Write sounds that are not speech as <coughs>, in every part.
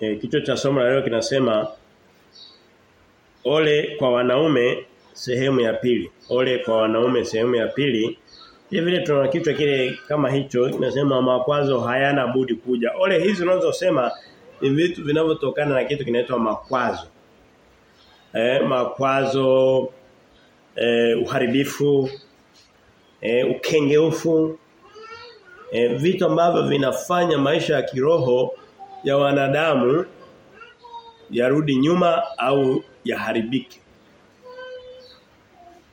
E, kichwa cha somo la leo kinasema ole kwa wanaume sehemu ya pili. Ole kwa wanaume sehemu ya pili. Vile vile tuna kichwa kile kama hicho kinasema makwazo hayana budi kuja. Ole hizi unazosema ni vitu vinavyotokana na kitu kinaitwa makwazo. Eh makwazo eh, uharibifu eh, ukengeufu eh, vitu ambavyo vinafanya maisha ya kiroho ya wanadamu yarudi nyuma au yaharibike.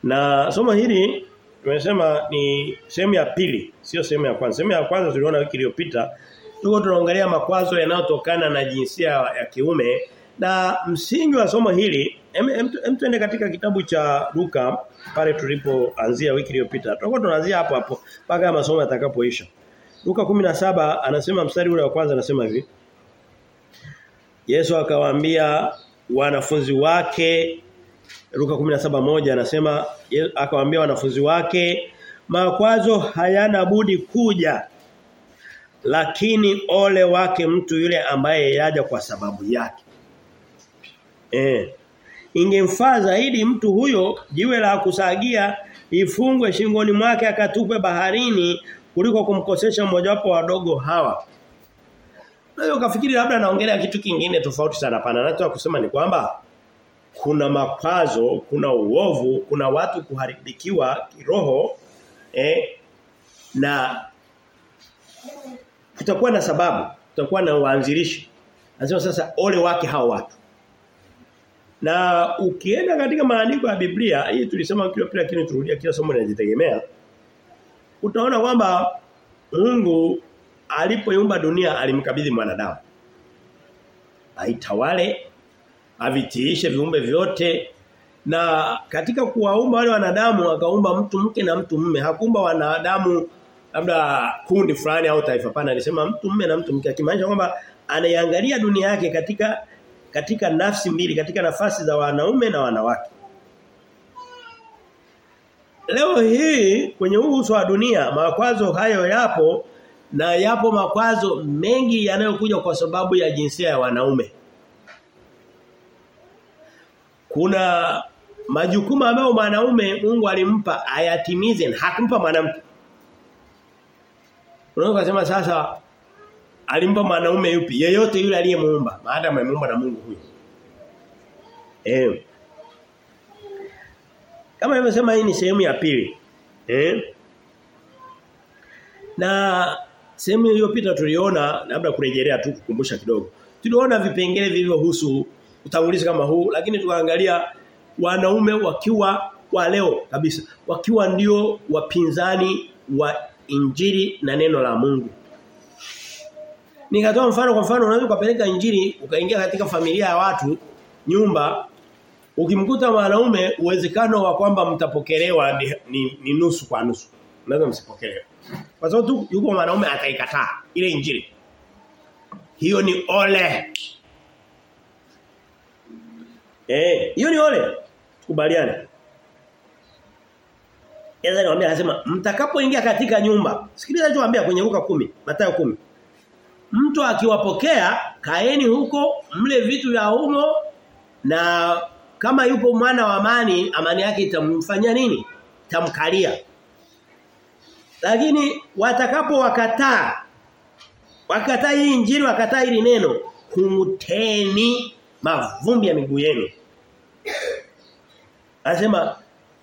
Na somo hili tumesema ni sehemu ya pili, sio sehemu ya kwanza. Sehemu ya kwanza tuliona wiki iliyopita. Tuko tunaongelea makwazo yanayotokana na jinsia ya kiume na msingi wa somo hili hem tuende katika kitabu cha Luka pale tulipoanzia wiki iliyopita. Tutakuwa tunaanzia hapo hapo mpaka masomo yatakapoisha. Luka 17 anasema mstari ule wa kwanza anasema hivi. Yesu akawaambia wanafunzi wake Luka 17:1 anasema akawaambia wanafunzi wake makwazo hayana budi kuja lakini ole wake mtu yule ambaye yaja kwa sababu yake. Eh. Ingemfaa zaidi mtu huyo jiwe la kusagia ifungwe shingoni mwake akatupwe baharini kuliko kumkosesha mmoja wapo wadogo hawa. Na kafikiri labda naongelea kitu kingine tofauti sana pana. Nataka kusema ni kwamba kuna makwazo, kuna uovu, kuna watu kuharibikiwa kiroho eh na kutakuwa na sababu, kutakuwa na uanzilishi. Anasema sasa ole wake hao watu. Na ukienda katika maandiko ya Biblia, hii tulisema kila pia lakini turudia kila somo linajitegemea. Utaona kwamba Mungu alipoiumba dunia alimkabidhi mwanadamu. Aitawale, avitiishe viumbe vyote na katika kuwaumba wale wanadamu akaumba mtu mke na mtu mume. Hakuumba wanadamu labda kundi fulani au taifa pana alisema mtu mume na mtu mke akimaanisha kwamba anaiangalia dunia yake katika katika nafsi mbili katika nafasi za wanaume na wanawake. Leo hii kwenye uso wa dunia makwazo hayo yapo na yapo makwazo mengi yanayokuja kwa sababu ya jinsia ya wanaume. Kuna majukumu ambayo mwanaume Mungu alimpa ayatimize na hakumpa mwanamke. Unaweza kusema sasa alimpa mwanaume yupi? Yeyote yule aliyemuumba, maadamu amemuumba na Mungu huyo. Eh. Kama nimesema hii ni sehemu ya pili. Eh? Na sehemu iliyopita tuliona labda kurejelea tu kukumbusha kidogo. Tuliona vipengele vilivyohusu utangulizi kama huu lakini tukaangalia wanaume wakiwa wa leo kabisa wakiwa ndio wapinzani wa injili na neno la Mungu. Nikatoa mfano kwa mfano unaweza kupeleka injili ukaingia katika familia ya watu nyumba ukimkuta wanaume uwezekano wa kwamba mtapokelewa ni, ni, ni nusu kwa nusu. Unaweza msipokelewe. Kwa sababu tu yuko mwanaume ataikataa ile injili. Hiyo ni ole. Eh, hiyo ni ole. Tukubaliane. Yeye anamwambia anasema mtakapoingia katika nyumba. Sikiliza alichowaambia kwenye Luka 10, Mathayo 10. Mtu akiwapokea kaeni huko mle vitu vya humo na kama yupo mwana wa amani amani yake itamfanyia nini? Itamkalia. Lakini watakapo wakataa wakataa hii injili wakataa hili neno kunguteni mavumbi ya miguu yenu. Anasema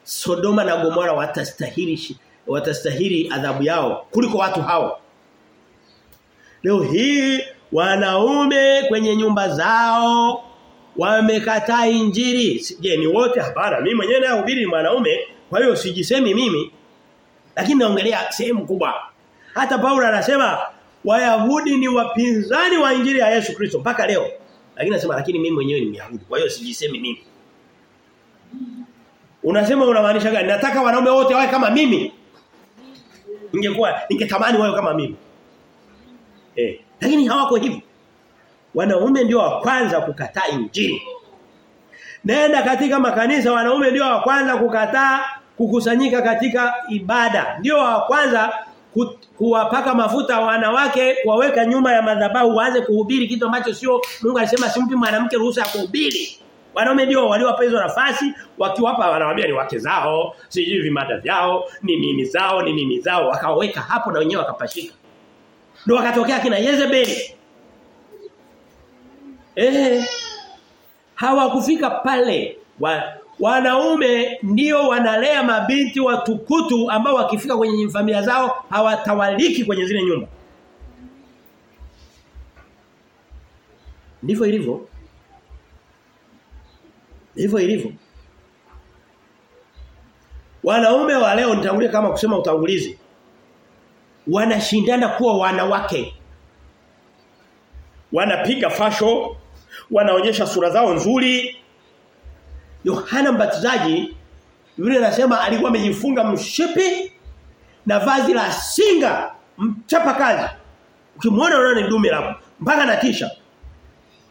Sodoma na Gomora watastahili watastahili adhabu yao kuliko watu hao. Leo hii wanaume kwenye nyumba zao wamekataa injili. Je, ni wote hapana. Mimi mwenyewe nahubiri mwanaume, kwa hiyo sijisemi mimi. Lakini naongelea sehemu kubwa. Hata Paulo anasema Wayahudi ni wapinzani wa injili ya Yesu Kristo mpaka leo. Lakini anasema lakini mimi mwenyewe ni Myahudi. Kwa hiyo sijisemi mimi. Unasema unamaanisha gani? Nataka wanaume wote wawe kama mimi. Ningekuwa ningetamani wawe kama mimi. Eh, lakini hawako hivyo. Wanaume ndio wa kwanza kukataa injili. Nenda katika makanisa wanaume ndio wa kwanza kukataa kukusanyika katika ibada. Ndio wa kwanza ku, kuwapaka mafuta wanawake waweka nyuma ya madhabahu waanze kuhubiri kitu ambacho sio Mungu alisema simpi mwanamke ruhusa ya kuhubiri. Wanaume ndio waliopewa nafasi wakiwapa wanawaambia ni wake zao, sijui vimada vyao, ni nini zao, ni nini zao wakaweka hapo na wenyewe wakapashika. Ndio wakatokea kina Yezebeli. Eh hawakufika pale wa, wanaume ndio wanalea mabinti watukutu ambao wakifika kwenye familia zao hawatawaliki kwenye zile nyumba. Ndivyo ilivyo. Ndivyo ilivyo. Wanaume wa leo nitangulia kama kusema utangulizi. Wanashindana kuwa wanawake. Wanapiga fasho, wanaonyesha sura zao nzuri. Yohana Mbatizaji yule anasema alikuwa amejifunga mshipi na vazi la singa mchapa kazi. Ukimwona unaona ni dume lako mpaka natisha.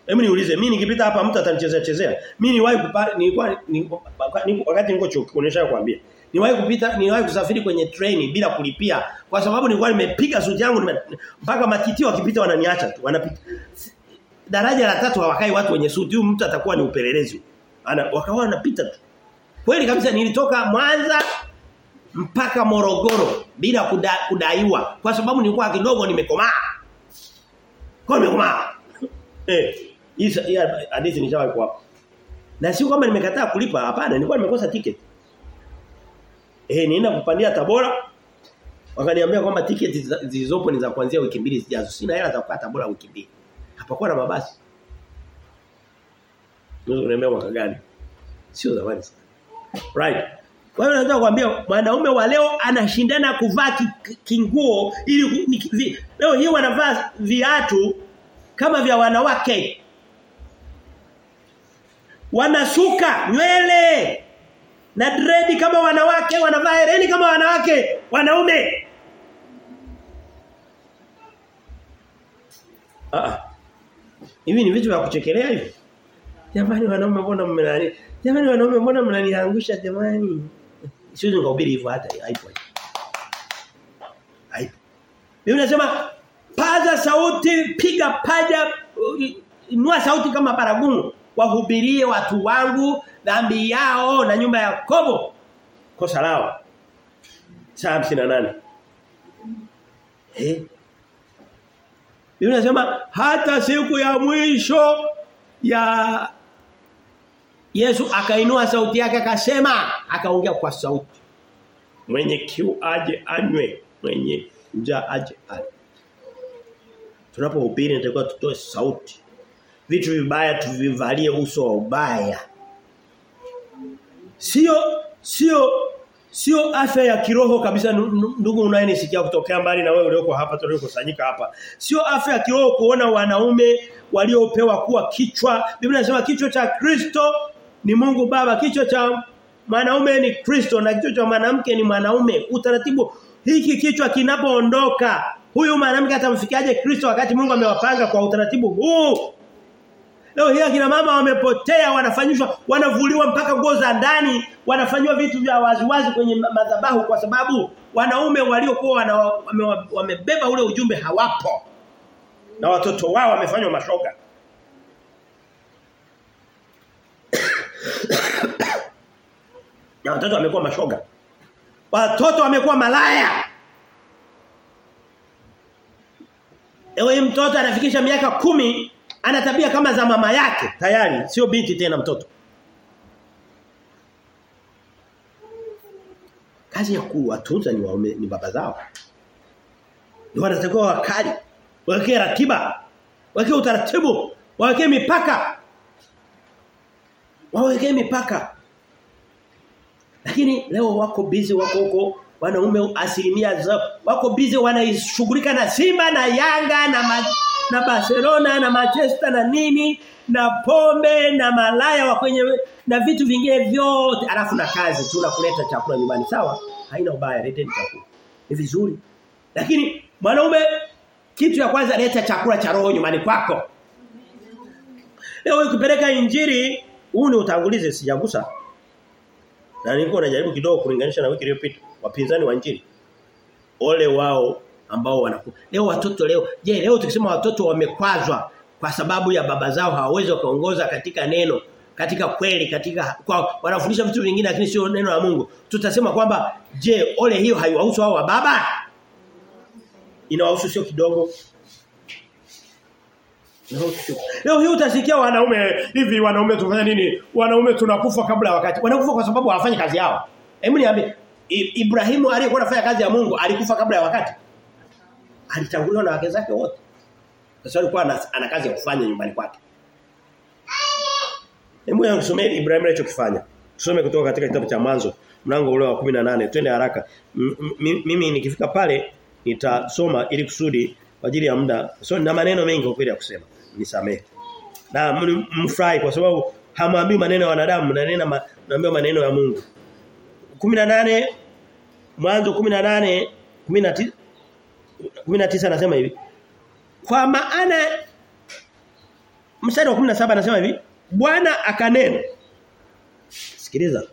Hebu niulize mimi nikipita hapa mtu atanichezea chezea. Mimi niwahi nilikuwa ni, wakati niko chuo kuonesha kuambia. Niwahi kupita niwahi kusafiri kwenye treni bila kulipia kwa sababu nilikuwa nimepiga suti yangu mpaka matitio wakipita wananiacha tu. Wanapita daraja la tatu hawakai watu wenye suti. Huyu mtu atakuwa ni upelelezi. Ana wakawa wanapita tu. Kweli kabisa nilitoka Mwanza mpaka Morogoro bila kuda, kudaiwa kwa sababu nilikuwa kidogo nimekomaa. Kwa nimekomaa. Eh, hii hadithi nishawahi kwa Na sio kama nimekataa kulipa, hapana, nilikuwa nimekosa tiketi. Eh, nienda kupandia Tabora. Wakaniambia kwamba tiketi zilizopo ni za kuanzia wiki mbili zijazo. Sina hela za kukaa Tabora wiki mbili. Hapakuwa na mabasi. Unaweza kuniambia mwaka gani? Sio zamani sana. Right. Kwa hiyo nataka kuambia mwanaume wa leo anashindana kuvaa kinguo ili leo hii wanavaa viatu kama vya wanawake. Wanasuka nywele na dread kama wanawake, wanavaa hereni kama wanawake, wanaume. Ah. Hivi ni vitu vya kuchekelea hivi? Jamani wanaume mbona mnani? Jamani wanaume mbona mnaniangusha jamani? Siwezi nikahubiri hivyo hata haipo. Haipo. Biblia inasema paza sauti, piga paja, inua sauti kama baragumu, wahubirie watu wangu dhambi yao na nyumba ya Yakobo kosa lao. Saa 58. Eh? Biblia inasema hata siku ya mwisho ya Yesu akainua sauti yake akasema akaongea kwa sauti. Mwenye kiu aje anywe mwenye njaa aje ale. Tunapohubiri natakiwa tutoe sauti. Vitu vibaya tuvivalie uso wa ubaya. Sio sio sio afya ya kiroho kabisa ndugu unayenisikia kutokea mbali na wewe ulioko hapa tuliokusanyika hapa. Sio afya ya kiroho kuona wanaume waliopewa kuwa kichwa. Biblia inasema kichwa cha Kristo ni Mungu Baba. Kichwa cha mwanaume ni Kristo na kichwa cha mwanamke ni mwanaume. Utaratibu hiki kichwa kinapoondoka huyu mwanamke atamfikiaje Kristo wakati Mungu amewapanga kwa utaratibu huu? Leo hii akina mama wamepotea wanafanyishwa wanavuliwa mpaka nguo za ndani wanafanywa vitu vya waziwazi kwenye madhabahu kwa sababu wanaume waliokuwa wana, wame, wamebeba ule ujumbe hawapo. Na watoto wao wamefanywa mashoga <coughs> na watoto wamekuwa mashoga. Watoto wamekuwa malaya. Ewe mtoto anafikisha miaka kumi ana tabia kama za mama yake. Tayari sio binti tena mtoto. Kazi ya kuwatunza ni waume ni baba zao. Ni wanatakiwa wakali wawekee ratiba wawekee utaratibu wawekee mipaka wawekee mipaka. Lakini leo wako busy wako huko wanaume asilimia zao wako busy wanaishughulika na Simba na Yanga na ma, na Barcelona na Manchester na nini na pombe na malaya wa kwenye na vitu vingine vyote. Alafu na kazi tu kuleta chakula nyumbani. Sawa? Haina ubaya leteni chakula. Ni vizuri. Lakini mwanaume kitu ya kwanza leta chakula cha roho nyumbani kwako. Leo ukipeleka injili huu ni utangulizi sijagusa. Na nilikuwa najaribu kidogo kulinganisha na wiki iliyopita wapinzani wa injili. Ole wao ambao wanakuwa leo watoto leo je leo tukisema watoto wamekwazwa kwa sababu ya baba zao hawawezi kuongoza katika neno katika kweli katika kwa wanafundisha vitu vingine lakini sio neno la Mungu. Tutasema kwamba je ole hiyo haiwahusu hao wa baba? Inawahusu sio kidogo Leo hii utasikia wanaume hivi wanaume tufanya nini? Wanaume tunakufa kabla wakati. Wanakufa kwa sababu hawafanyi kazi yao. Hebu niambie Ibrahimu aliyekuwa anafanya kazi ya Mungu alikufa kabla ya wakati? Alitanguliwa na wake zake wote. Sasa alikuwa ana kazi ya kufanya nyumbani kwake. Hebu yangu Ibrahimu alichokifanya. Tusome kutoka katika kitabu cha Mwanzo mlango ule wa 18. Twende haraka. Mimi nikifika pale nitasoma ili kusudi kwa ajili ya muda. So na maneno mengi kwa kweli ya kusema. Nisamehe. Na mfurahi kwa sababu hamwambii maneno ya wanadamu, mnanena naambia maneno ya Mungu. 18 Mwanzo 18 19 19 anasema hivi. Kwa maana mstari wa 17 anasema hivi, Bwana akanena. Sikiliza.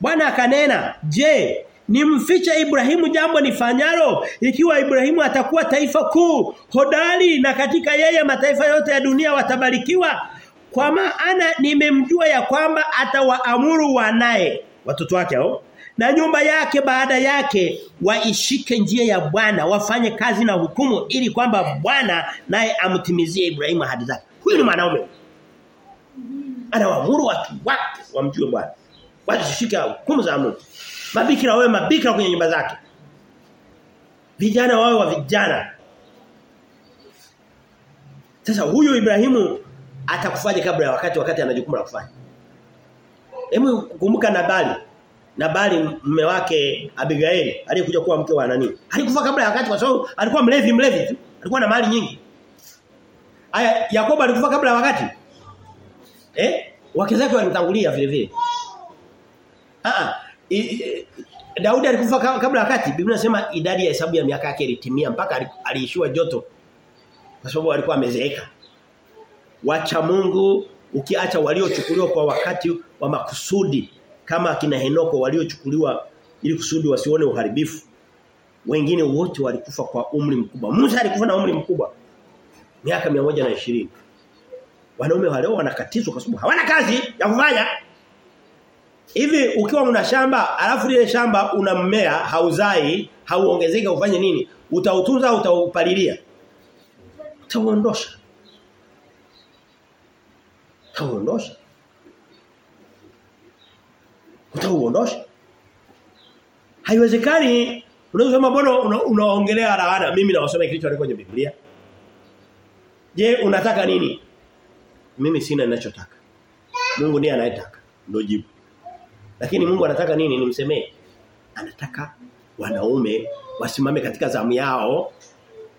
Bwana akanena, "Je, nimfiche Ibrahimu jambo nifanyalo ikiwa Ibrahimu atakuwa taifa kuu hodari na katika yeye mataifa yote ya dunia watabarikiwa. Kwa maana nimemjua ya kwamba atawaamuru wanaye watoto wake hao na nyumba yake baada yake waishike njia ya Bwana wafanye kazi na hukumu ili kwamba Bwana naye amtimizie Ibrahimu ahadi zake. Huyu ni mwanaume. Anawaamuru watu wake wamjue Bwana wasishike hukumu za Mungu mabikira wawe mabikira kwenye nyumba zake. Vijana wawe wa vijana. Sasa huyo Ibrahimu atakufanya kabla ya wakati wakati ana jukumu la kufanya. Hebu kumbuka Nabali. Nabali mume wake Abigail aliyekuja kuwa mke wa nani? Alikufa kabla ya wakati kwa sababu alikuwa mlevi mlevi tu. Alikuwa na mali nyingi. Aya Yakobo alikufa kabla ya wakati? Eh? Wake zake walimtangulia vile vile. Ah Daudi alikufa kabla wakati Biblia inasema idadi ya hesabu ya miaka yake ilitimia mpaka aliishiwa joto kwa sababu alikuwa amezeeka. Wacha Mungu ukiacha waliochukuliwa kwa wakati wa makusudi kama akina Henoko waliochukuliwa ili kusudi wasione uharibifu wengine wote walikufa kwa umri mkubwa. Musa alikufa na umri mkubwa miaka 120 wanaume waleo wanakatizwa kwa sababu hawana kazi ya kufanya Hivi ukiwa una shamba, alafu lile shamba una mmea hauzai, hauongezeki ufanye nini? Utautunza au utaupalilia? Utauondosha. Utauondosha. Utauondosha. Haiwezekani unasema mbona unaongelea una laana mimi nawasomea kilicho kwenye Biblia. Je, unataka nini? Mimi sina ninachotaka. Mungu ndiye anayetaka. Ndio jibu. Lakini Mungu anataka nini nimsemee? Anataka wanaume wasimame katika zamu yao.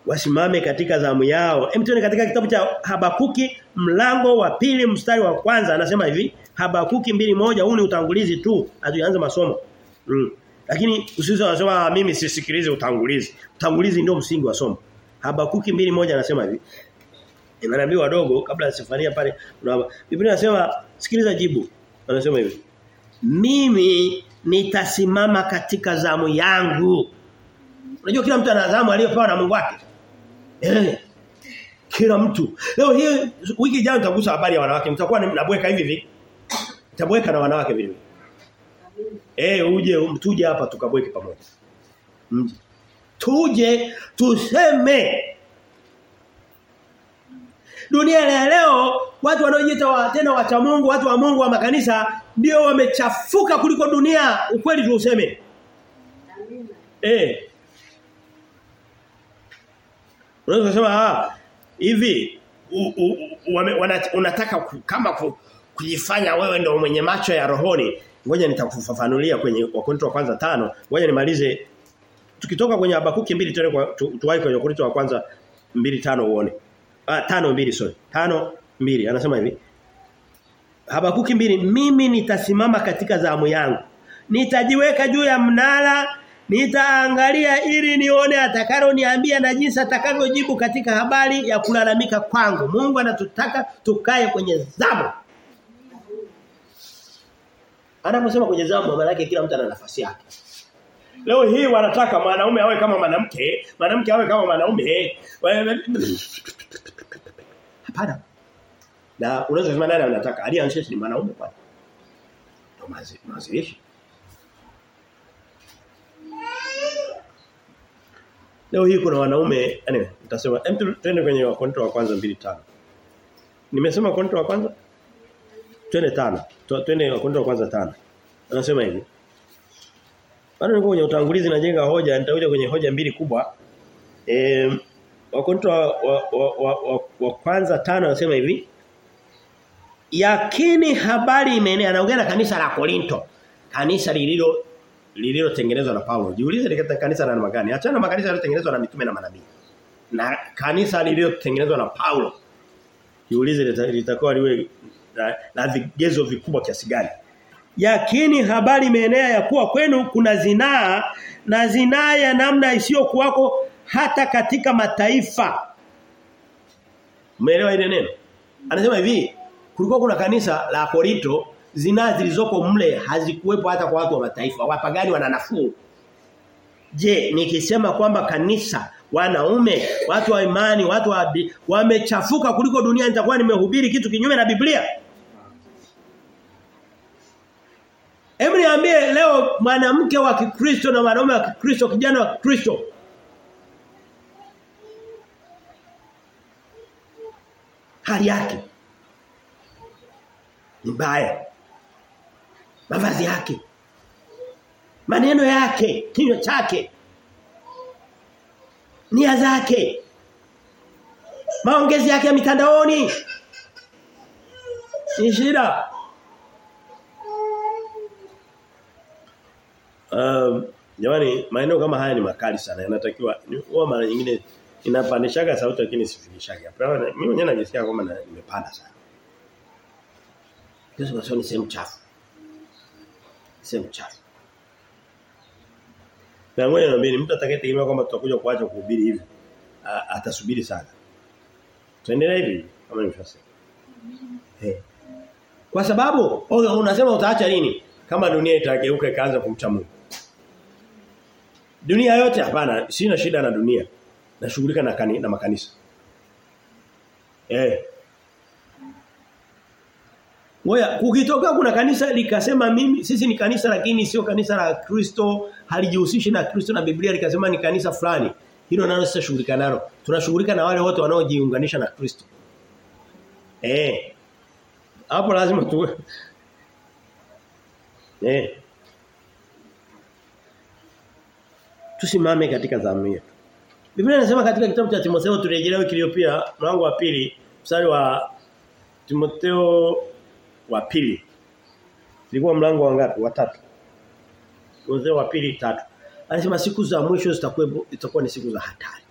Wasimame katika zamu yao. Hem tuone katika kitabu cha Habakuki mlango wa pili mstari wa kwanza anasema hivi. Habakuki mbili moja huu ni utangulizi tu. Hatuanze masomo. Mm. Lakini usizo anasema mimi sisikilize utangulizi. Utangulizi ndio msingi wa somo. Habakuki mbili moja anasema hivi. Inaambiwa wadogo kabla ya Sefania pale. Biblia inasema sikiliza jibu. Anasema hivi mimi nitasimama katika zamu yangu. Unajua kila mtu ana zamu aliyopewa na Mungu wake. Eh. Kila mtu. Leo hii wiki ijayo nitagusa habari ya wanawake. Mtakuwa nabweka hivi hivi. Nitabweka na wanawake vile vile. Eh uje mtuje hapa tukabweke pamoja. Mje. Tuje tuseme Dunia leo watu wanaojiita wa, tena wacha Mungu, watu wa Mungu wa makanisa ndio wamechafuka kuliko dunia, ukweli tu useme. Eh. Unaweza kusema ah hivi unataka kama ku, kujifanya wewe ndio mwenye macho ya rohoni. Ngoja nitakufafanulia kwenye Wakorintho wa kwanza tano. Ngoja nimalize tukitoka kwenye Habakuki mbili tuende kwa tu, tuwahi kwenye Wakorintho wa kwanza mbili tano uone. Ah tano mbili sorry. Tano mbili anasema hivi. Habakuki mbili mimi nitasimama katika zamu yangu. Nitajiweka juu ya mnara nitaangalia ili nione atakalo niambia na jinsi atakavyojibu katika habari ya kulalamika kwangu. Mungu anatutaka tukae kwenye zamu. Anaposema kwenye zamu maana yake kila mtu ana nafasi yake. Leo hii wanataka mwanaume awe kama mwanamke, mwanamke awe kama mwanaume. Hapana. Na unaweza kusema nani anataka? Alianzisha ni mwanaume pale. Ndio mazishi. Leo hii kuna wanaume, anyway, nitasema hem twende kwenye wakonto wa kwanza 2:5. Nimesema wakonto wa kwanza? Twende tano. Twende wakonto wa kwanza 5. Anasema hivi. Bado niko kwenye utangulizi najenga hoja, nitakuja kwenye hoja mbili kubwa. Eh wakonto wa, wa, wa, wa, wa, wa kwanza tano anasema hivi. Yakini habari imeenea anaongea na kanisa la Korinto. Kanisa lililo lililotengenezwa na Paulo. Jiulize ni kanisa la namna gani? Achana na makanisa yaliyotengenezwa na mitume na manabii. Na kanisa lililotengenezwa na Paulo. Jiulize litakuwa liwe na, na vigezo vikubwa kiasi gani. Yakini habari imeenea ya kuwa kwenu kuna zinaa na zinaa ya namna isiyokuwako hata katika mataifa. Umeelewa ile neno? Anasema hivi, kulikuwa kuna kanisa la Korinto zinaa zilizoko mle hazikuwepo hata kwa watu wa mataifa. Wapagani wana nafuu. Je, nikisema kwamba kanisa wanaume, watu wa imani, watu wa wamechafuka kuliko dunia nitakuwa nimehubiri kitu kinyume na Biblia? Hebu niambie leo mwanamke wa Kikristo na mwanaume wa Kikristo, kijana wa Kikristo hali yake mbaya. Mavazi yake. Maneno yake, kinywa chake. Nia zake. Maongezi yake ya mitandaoni. Ni shida. Um, jamani maneno kama haya ni makali sana. Yanatakiwa huwa mara nyingine inapandishaga sauti lakini sifikishaga. Mimi mwenyewe najisikia kama nimepanda sana. Yesu anasema ni sehemu chafu. Sehemu chafu. Na ngoja niambie mtu atakayetegemea kwamba tutakuja kuacha kuhubiri hivi atasubiri sana. Tuendelee hivi kama nilivyosema. Eh. Kwa sababu unasema utaacha nini? Kama dunia itageuka ikaanza kumcha Mungu. Dunia yote hapana, sina shida na dunia. Nashughulika na, kani, na makanisa. Eh. Ngoja kukitokea kuna kanisa likasema mimi sisi ni kanisa lakini sio kanisa la Kristo, halijihusishi na Kristo na Biblia likasema ni kanisa fulani. Hilo nalo sasa shughulika nalo. Tunashughulika na wale wote wanaojiunganisha na Kristo. Eh. Hapo lazima tu <laughs> Eh. Tusimame katika zamu yetu. Biblia inasema katika kitabu cha Timotheo turejelea kilio pia mlango wa pili mstari wa Timotheo wa pili. Ilikuwa mlango wa ngapi? Wa tatu. Timotheo wa pili tatu. Anasema siku za mwisho zitakuwa itakuwa ni siku za hatari.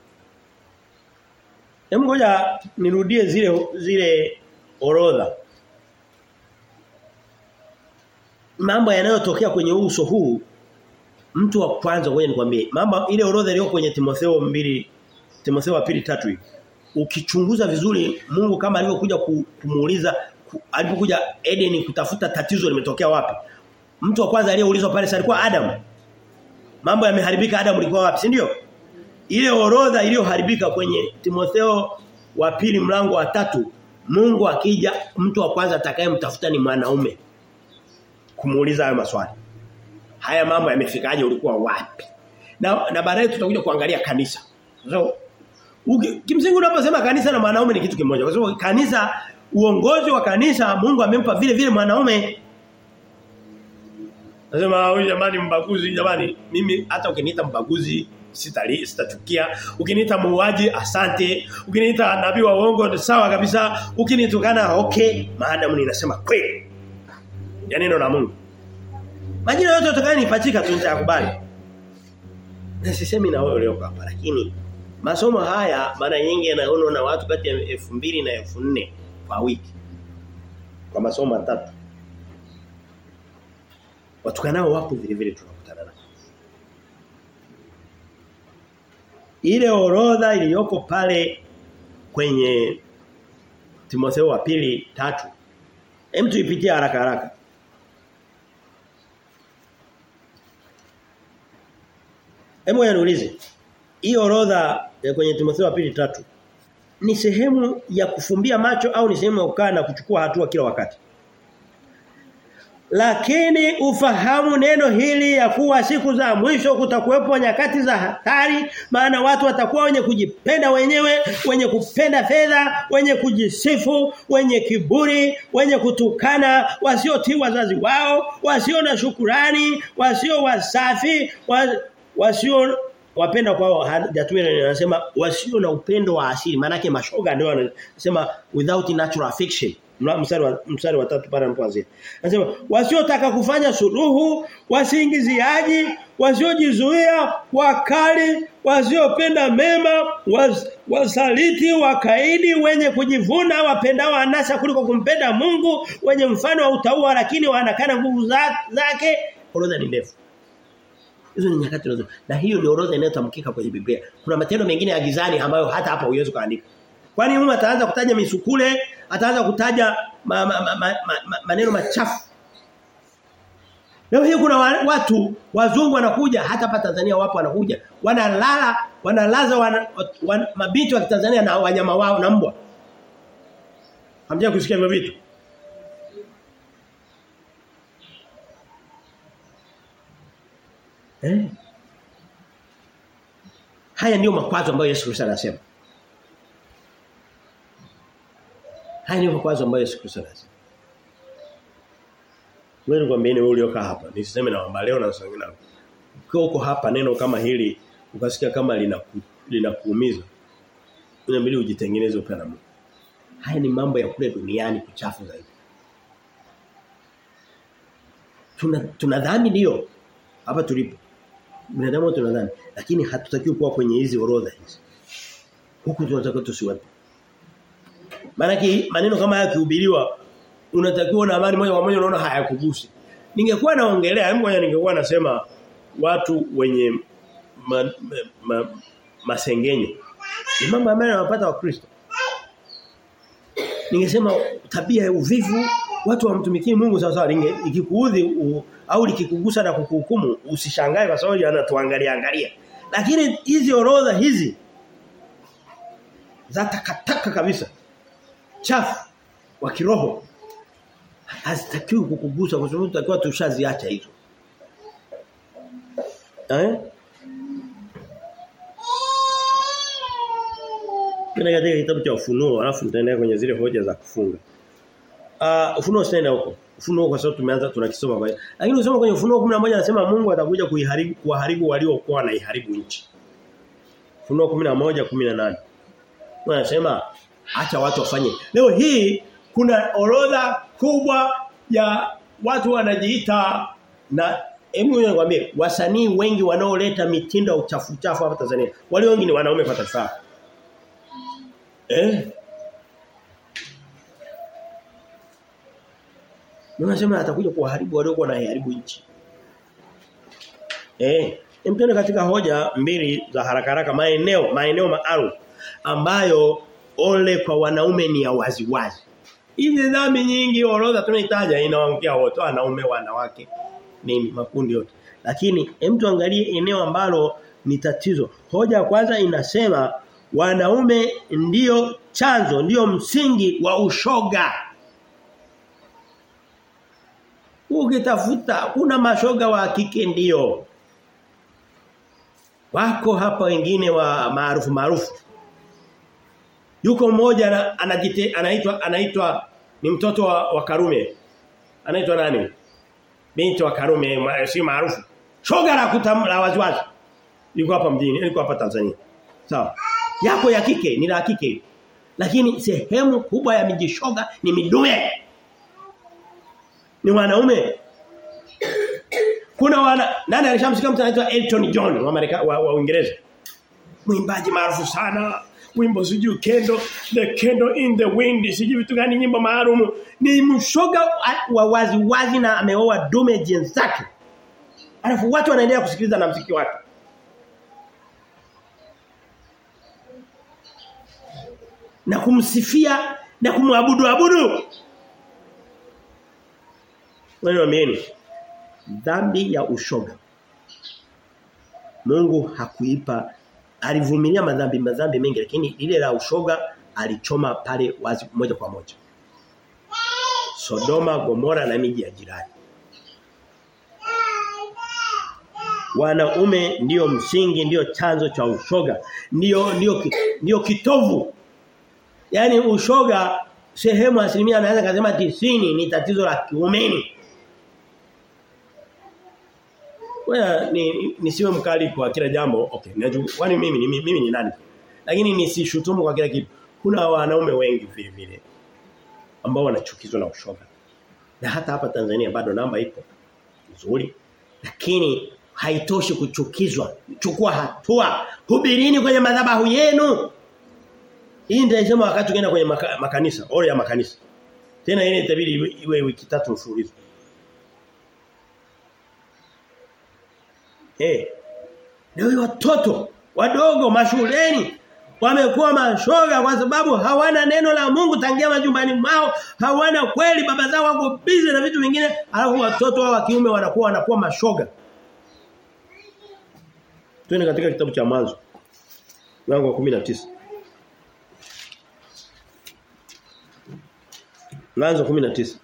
Hebu ngoja nirudie zile zile orodha. Mambo yanayotokea kwenye uso huu mtu wa kwanza ngoja nikwambie mambo ile orodha iliyo kwenye Timotheo mbili Timotheo wa pili tatu hii ukichunguza vizuri Mungu kama alivyokuja kumuuliza alipokuja Eden kutafuta tatizo limetokea wapi? Mtu wa kwanza aliyeulizwa pale alikuwa Adam mambo yameharibika Adam alikuwa wapi si ndio? Ile orodha iliyoharibika kwenye Timotheo wa pili mlango wa tatu Mungu akija mtu wa kwanza atakayemtafuta ni mwanaume. Kumuuliza hayo maswali. Haya mambo yamefikaje ulikuwa wapi? Na na baadaye tutakuja kuangalia kanisa. So kimsingi unaposema kanisa na mwanaume ni kitu kimoja kwa sababu kanisa uongozi wa kanisa Mungu amempa vile vile mwanaume. Nasema huyu jamani mbaguzi jamani mimi hata ukiniita mbaguzi sitali sitachukia. Ukiniita muuaji asante. Ukiniita nabii wa uongo sawa kabisa. Ukinitukana okay. Maadamu ninasema kweli. Ya neno la Mungu. Majina yote utakayonipachika tu nitakubali. Na sisemi na wewe leo hapa lakini masomo haya mara nyingi yanaonwa na watu kati ya 2000 na 4000 kwa wiki. Kwa masomo matatu. Watukanao wapo vile vile tunakutana nao. Ile orodha iliyoko pale kwenye Timotheo wa pili tatu. Hem tuipitie haraka haraka. Hebu niulize. Hii orodha ya kwenye Timotheo wa pili tatu ni sehemu ya kufumbia macho au ni sehemu ya kukaa na kuchukua hatua kila wakati? Lakini ufahamu neno hili ya kuwa siku za mwisho kutakuwepo nyakati za hatari maana watu watakuwa wenye kujipenda wenyewe, wenye kupenda fedha, wenye kujisifu, wenye kiburi, wenye kutukana, wasiotii wazazi wao, wasio na shukurani, wasio wasafi, wasio wapenda kwao hajatume anasema wasio na upendo wa asili. Maana yake mashoga ndio anasema without natural affection. Mstari wa mstari wa 3 pale anapoanzia. Anasema wasiotaka kufanya suluhu wasiingiziaji wasiojizuia wakali wasiopenda mema was, wasaliti wakaidi wenye kujivuna wapendao anasa kuliko kumpenda Mungu wenye mfano wa utaua lakini wanakana nguvu zake. Orodha ni ndefu Hizo ni nyakati nazo. Na hiyo ni orodha inayotamkika kwenye Biblia. Kuna matendo mengine ya gizani ambayo hata hapa huwezi kuandika. Kwani Mungu ataanza kutaja misukule, ataanza kutaja ma, ma, ma, ma, ma, maneno machafu. Leo hii kuna watu wazungu wanakuja hata hapa Tanzania wapo wanakuja. Wanalala, wanalaza wana, wana, mabinti wa Tanzania na wanyama wao na mbwa. Hamjia kusikia hivyo vitu? Eh? Haya ndio makwazo ambayo Yesu Kristo anasema. Haya ndio makwazo ambayo Yesu Kristo anasema. Wewe nikwambieni wewe uliokaa hapa, nisiseme na wamba leo na sangina. Ukiwa uko hapa neno kama hili ukasikia kama linaku, linakuumiza. Unabidi ujitengeneze upya na Mungu. Haya ni mambo ya kule duniani kuchafu zaidi. Tuna tunadhani ndio hapa tulipo binadamu wote tunadhani lakini hatutakiwi kuwa kwenye hizi orodha hizi. Huku tunatakiwa tusiwepo maana maneno kama haya kihubiriwa unatakiwa na amani moja kwa moja unaona hayakugusi. Ningekuwa naongelea hebu ningekuwa nasema watu wenye ma, ma, ma, masengenyo. Ni mambo ambayo yanawapata wakristo. Ningesema tabia ya uvivu watu wamtumikie Mungu sawa sawa ikikuudhi au likikugusa na kukuhukumu usishangae kwa sababu anatuangalia angalia lakini hizi orodha hizi za takataka kabisa chafu wa kiroho hazitakiwi kukugusa kwa sababu tutakiwa tushaziacha hizo. Eh? Kuna katika kitabu cha ufunuo alafu nitaendelea kwenye zile hoja za kufunga. Uh, ufunuo sitaenda huko. Ufunuo kwa sababu tumeanza tunakisoma kwa. Lakini usoma kwenye ufunuo 11 anasema Mungu atakuja kuiharibu kuharibu waliokuwa na iharibu nchi. Ufunuo 11 18. Anasema acha watu wafanye. Leo hii kuna orodha kubwa ya watu wanajiita na hebu nikwambie wasanii wengi wanaoleta mitindo ya uchafu uchafu hapa Tanzania. Wale wengi ni wanaume kwa taifa. Eh? Unasema atakuja kuharibu waliokuwa na haribu nchi. Eh, mtende katika hoja mbili za haraka haraka maeneo maeneo maalum ambayo ole kwa wanaume ni ya wazi wazi. Hizi dhambi nyingi orodha tunaitaja inawaangukia wote wanaume wanawake nini makundi yote. Lakini hem tuangalie eneo ambalo ni tatizo. Hoja ya kwanza inasema wanaume ndio chanzo ndio msingi wa ushoga. Ukitafuta kuna mashoga wa kike ndio. Wako hapa wengine wa maarufu maarufu. Yuko mmoja anajite anaitwa anaitwa ni mtoto wa, wa Karume. Anaitwa nani? Binti wa Karume si maarufu. Shoga la kutamla waziwazi. Yuko hapa mjini, yuko hapa Tanzania. Sawa. Yako ya kike ni la kike. Lakini sehemu kubwa ya mijishoga ni midume. Ni wanaume. Kuna wana nani alishamsikia mtu anaitwa Elton John wa Amerika wa, wa Uingereza. Mwimbaji maarufu sana. Wimbo sijui kendo the kendo in the wind sijui vitu gani nyimbo maalum ni mshoga wa wazi wazi na ameoa dume jenzake. Alafu watu wanaendelea kusikiliza na mziki wake. na kumsifia na kumwabudu abudu. Ameni. Dhambi ya ushoga. Mungu hakuipa alivumilia madhambi madhambi mengi lakini ile la ushoga alichoma pale wazi moja kwa moja. Sodoma, Gomora na miji ya jirani. Wanaume ndiyo msingi ndiyo chanzo cha ushoga. ndio ndiyo ndiyo kitovu. Yaani ushoga sehemu asilimia anaweza kusema tisini ni tatizo la kiumeni. Wewe ni nisiwe mkali kwa kila jambo. Okay, najua kwani mimi ni mimi ni nani? Lakini nisishutumu kwa kila kitu. Kuna wanaume wengi vile vile ambao wanachukizwa na ushoga. Na hata hapa Tanzania bado namba ipo nzuri. Lakini haitoshi kuchukizwa. Chukua hatua. Hubirini kwenye madhabahu yenu. Hii ndio inasema wakati ukienda kwenye maka, makanisa, ole ya makanisa. Tena ile itabidi iwe, iwe wiki tatu mfululizo. Eh. Leo watoto wadogo mashuleni wamekuwa mashoga kwa sababu hawana neno la Mungu tangia majumbani mwao, hawana kweli baba zao wako busy na vitu vingine, alafu watoto wao wa kiume wanakuwa wanakuwa mashoga. Twende katika kitabu cha mwanzo. Mlango wa 19. Mwanzo 19.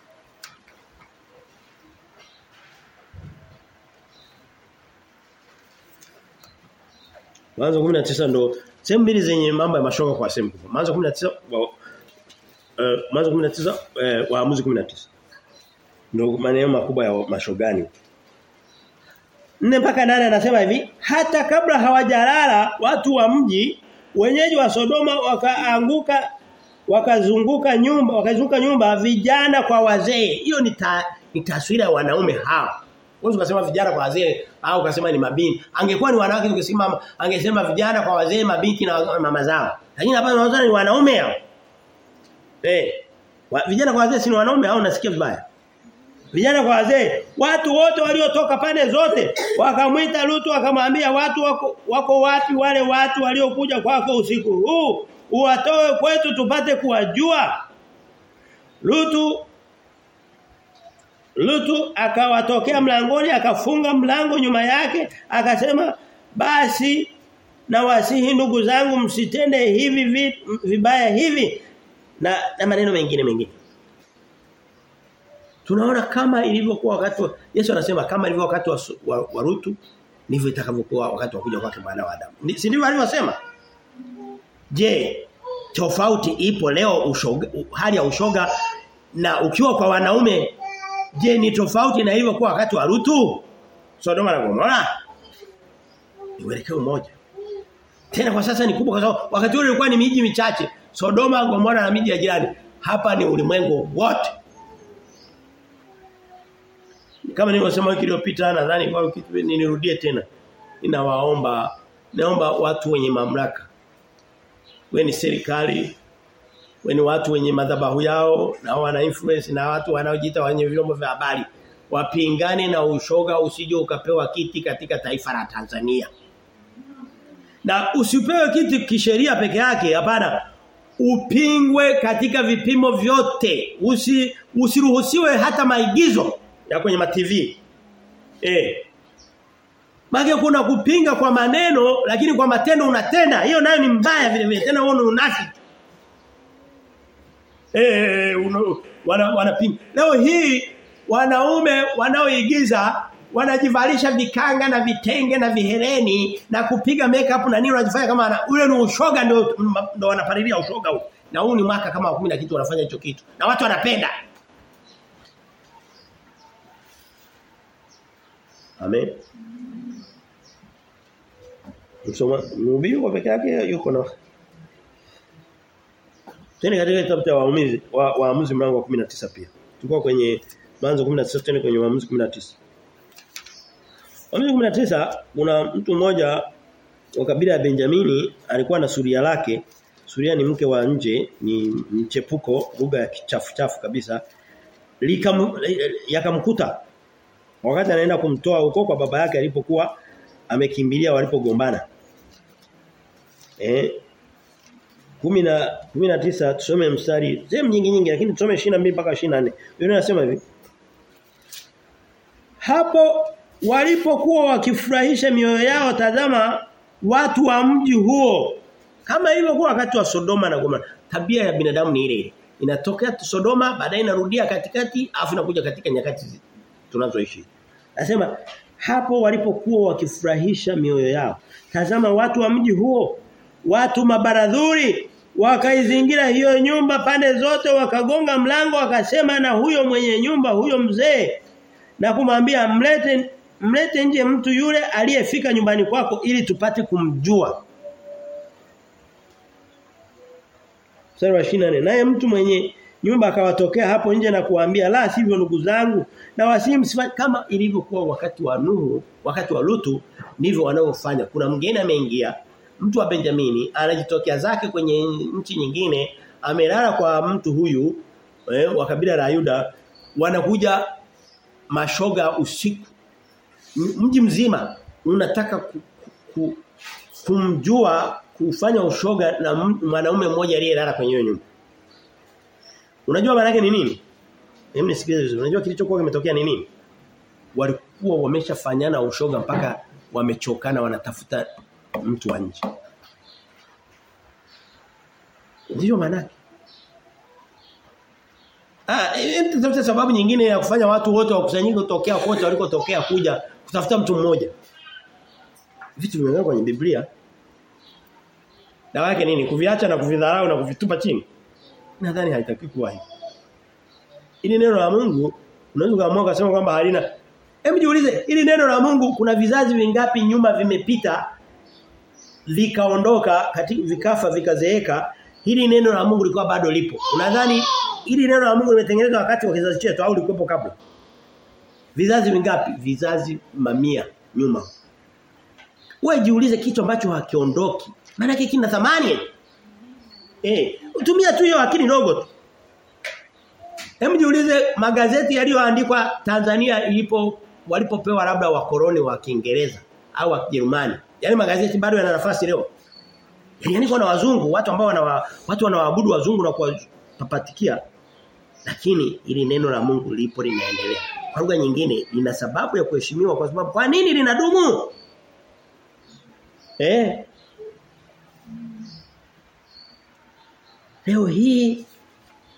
Mwanzo 19 ndo sehemu mbili zenye mambo ya mashoga kwa sehemu kubwa. Mwanzo 19 wa uh, Mwanzo 19 uh, waamuzi 19. Ndio maneno makubwa ya mashogani. Nne mpaka nane anasema hivi, hata kabla hawajalala watu wa mji wenyeji wa Sodoma wakaanguka wakazunguka nyumba wakazunguka nyumba vijana kwa wazee. Hiyo ni ni taswira ya wanaume hao. Wewe ukasema vijana kwa wazee au ukasema ni mabini Angekuwa ni wanawake ungesema angesema vijana kwa wazee, mabinti na mama zao. Lakini hapa unaona ni wanaume hao. Eh. Wa, vijana kwa wazee si wanaume au nasikia vibaya? Vijana kwa wazee, watu wote waliotoka pande zote wakamwita Lutu akamwambia watu wako, wako wapi wale watu waliokuja kwako usiku huu? Uwatoe kwetu tupate kuwajua. Lutu Lutu akawatokea mlangoni akafunga mlango nyuma yake akasema basi na wasihi ndugu zangu msitende hivi vibaya hivi na, na maneno mengine mengine Tunaona kama ilivyokuwa wakati wa, Yesu anasema kama ilivyo wakati wa, wa, wa Rutu ndivyo itakavyokuwa wakati wa kuja kwake mwana wa Adamu. Si ndivyo alivyosema? Je, tofauti ipo leo ushoga, hali ya ushoga na ukiwa kwa wanaume je ni tofauti na hivyo kwa wakati wa Rutu? Sodoma na Gomora? Ni mwelekeo mmoja. Tena kwa sasa ni kubwa kwa sababu wakati ule ulikuwa ni miji michache. Sodoma, Gomora na miji ya jirani. Hapa ni ulimwengu wote. Kama nilivyosema wiki iliyopita nadhani kwa nirudie tena. Ninawaomba naomba watu wenye mamlaka. Wewe ni serikali, ni watu wenye madhabahu yao na wana influence na watu wanaojiita wenye vyombo vya habari. Wapingane na ushoga usije ukapewa kiti katika taifa la Tanzania. Na usipewe kiti kisheria peke yake hapana. Upingwe katika vipimo vyote. Usi usiruhusiwe hata maigizo ya kwenye ma-TV. Eh. Maana kuna kupinga kwa maneno lakini kwa matendo unatenda. Hiyo nayo ni mbaya vile vile. Tena wewe unafiki. Eh wana wanapinga. Leo hii wanaume wanaoigiza wanajivalisha vikanga na vitenge na vihereni na kupiga makeup na nini wanajifanya kama ule ni ushoga ndio ndio wanapalilia ushoga huu. Na huu ni mwaka kama 10 na kitu wanafanya hicho kitu. Na watu wanapenda. Amen. Usoma mhubiri peke yake yuko na Tena katika kitabu cha waamuzi wa, waamuzi mlango wa 19 pia. Tulikuwa kwenye mwanzo 19 tena kwenye waamuzi 19. Waamuzi 19 kuna mtu mmoja wa kabila ya Benjamini alikuwa na suria lake. Suria ni mke wa nje, ni mchepuko, lugha ya kichafu chafu kabisa. Likam yakamkuta wakati anaenda kumtoa huko kwa baba yake alipokuwa amekimbilia walipogombana. Eh 10 na 19 tusome mstari. Sehemu nyingi nyingi lakini tusome 22 mpaka 24. Biblia inasema hivi. Hapo walipokuwa wakifurahisha mioyo yao tazama watu wa mji huo. Kama ilivyokuwa wakati wa Sodoma na Gomora. Tabia ya binadamu ni ile ile. Inatokea Sodoma baadaye inarudia katikati afu inakuja katika nyakati tunazoishi. Nasema hapo walipokuwa wakifurahisha mioyo yao tazama watu wa mji huo watu mabaradhuri wakaizingira hiyo nyumba pande zote wakagonga mlango wakasema na huyo mwenye nyumba huyo mzee na kumwambia mlete mlete nje mtu yule aliyefika nyumbani kwako ili tupate kumjua. Mstari wa 24 naye mtu mwenye nyumba akawatokea hapo nje na kuambia la sivyo ndugu zangu na wasimsifanye kama ilivyokuwa wakati wa Nuhu wakati wa Lutu ndivyo wanaofanya kuna mgeni ameingia mtu wa Benjamini anajitokea zake kwenye nchi nyingine amelala kwa mtu huyu eh, wa kabila la Yuda wanakuja mashoga usiku. Mji mzima unataka ku, ku, kumjua kufanya ushoga na mwanaume mmoja aliyelala kwenye hiyo nyumba. Unajua maana yake ni nini? Hebu nisikilize vizuri. Unajua kilichokuwa kimetokea ni nini? Walikuwa wameshafanyana ushoga mpaka wamechokana wanatafuta mtu wa nje ndio maana yake Ah, tafuta sababu nyingine ya kufanya watu wote wakusanyike kutokea kote walikotokea kuja kutafuta mtu mmoja. Vitu vimewekwa kwenye Biblia. Dawa yake nini? Kuviacha na kuvidharau na kuvitupa chini. Nadhani haitaki kuwa hivi. Ili neno la Mungu unaweza kuamua kusema kwamba halina Hebu jiulize, ili neno la Mungu kuna vizazi vingapi nyuma vimepita vikaondoka katika vikafa vikazeeka hili neno la Mungu lilikuwa bado lipo. Unadhani hili neno la Mungu limetengenezwa wakati wa kizazi chetu au likuwepo kabla? Vizazi vingapi? Vizazi mamia nyuma. Wewe jiulize kitu ambacho hakiondoki. Maana yake kina thamani. Eh, utumia tu hiyo akili ndogo tu. Hebu jiulize magazeti yaliyoandikwa Tanzania ilipo walipopewa labda wakoloni wa Kiingereza au wa Kijerumani. Yaani magazeti bado yana nafasi leo. Yaliandikwa na wazungu, watu ambao wana watu wanawaabudu wazungu na kuwapapatikia. Lakini ili neno la Mungu lipo linaendelea. Kwa lugha nyingine lina sababu ya kuheshimiwa kwa sababu kwa nini linadumu? Eh? Leo hii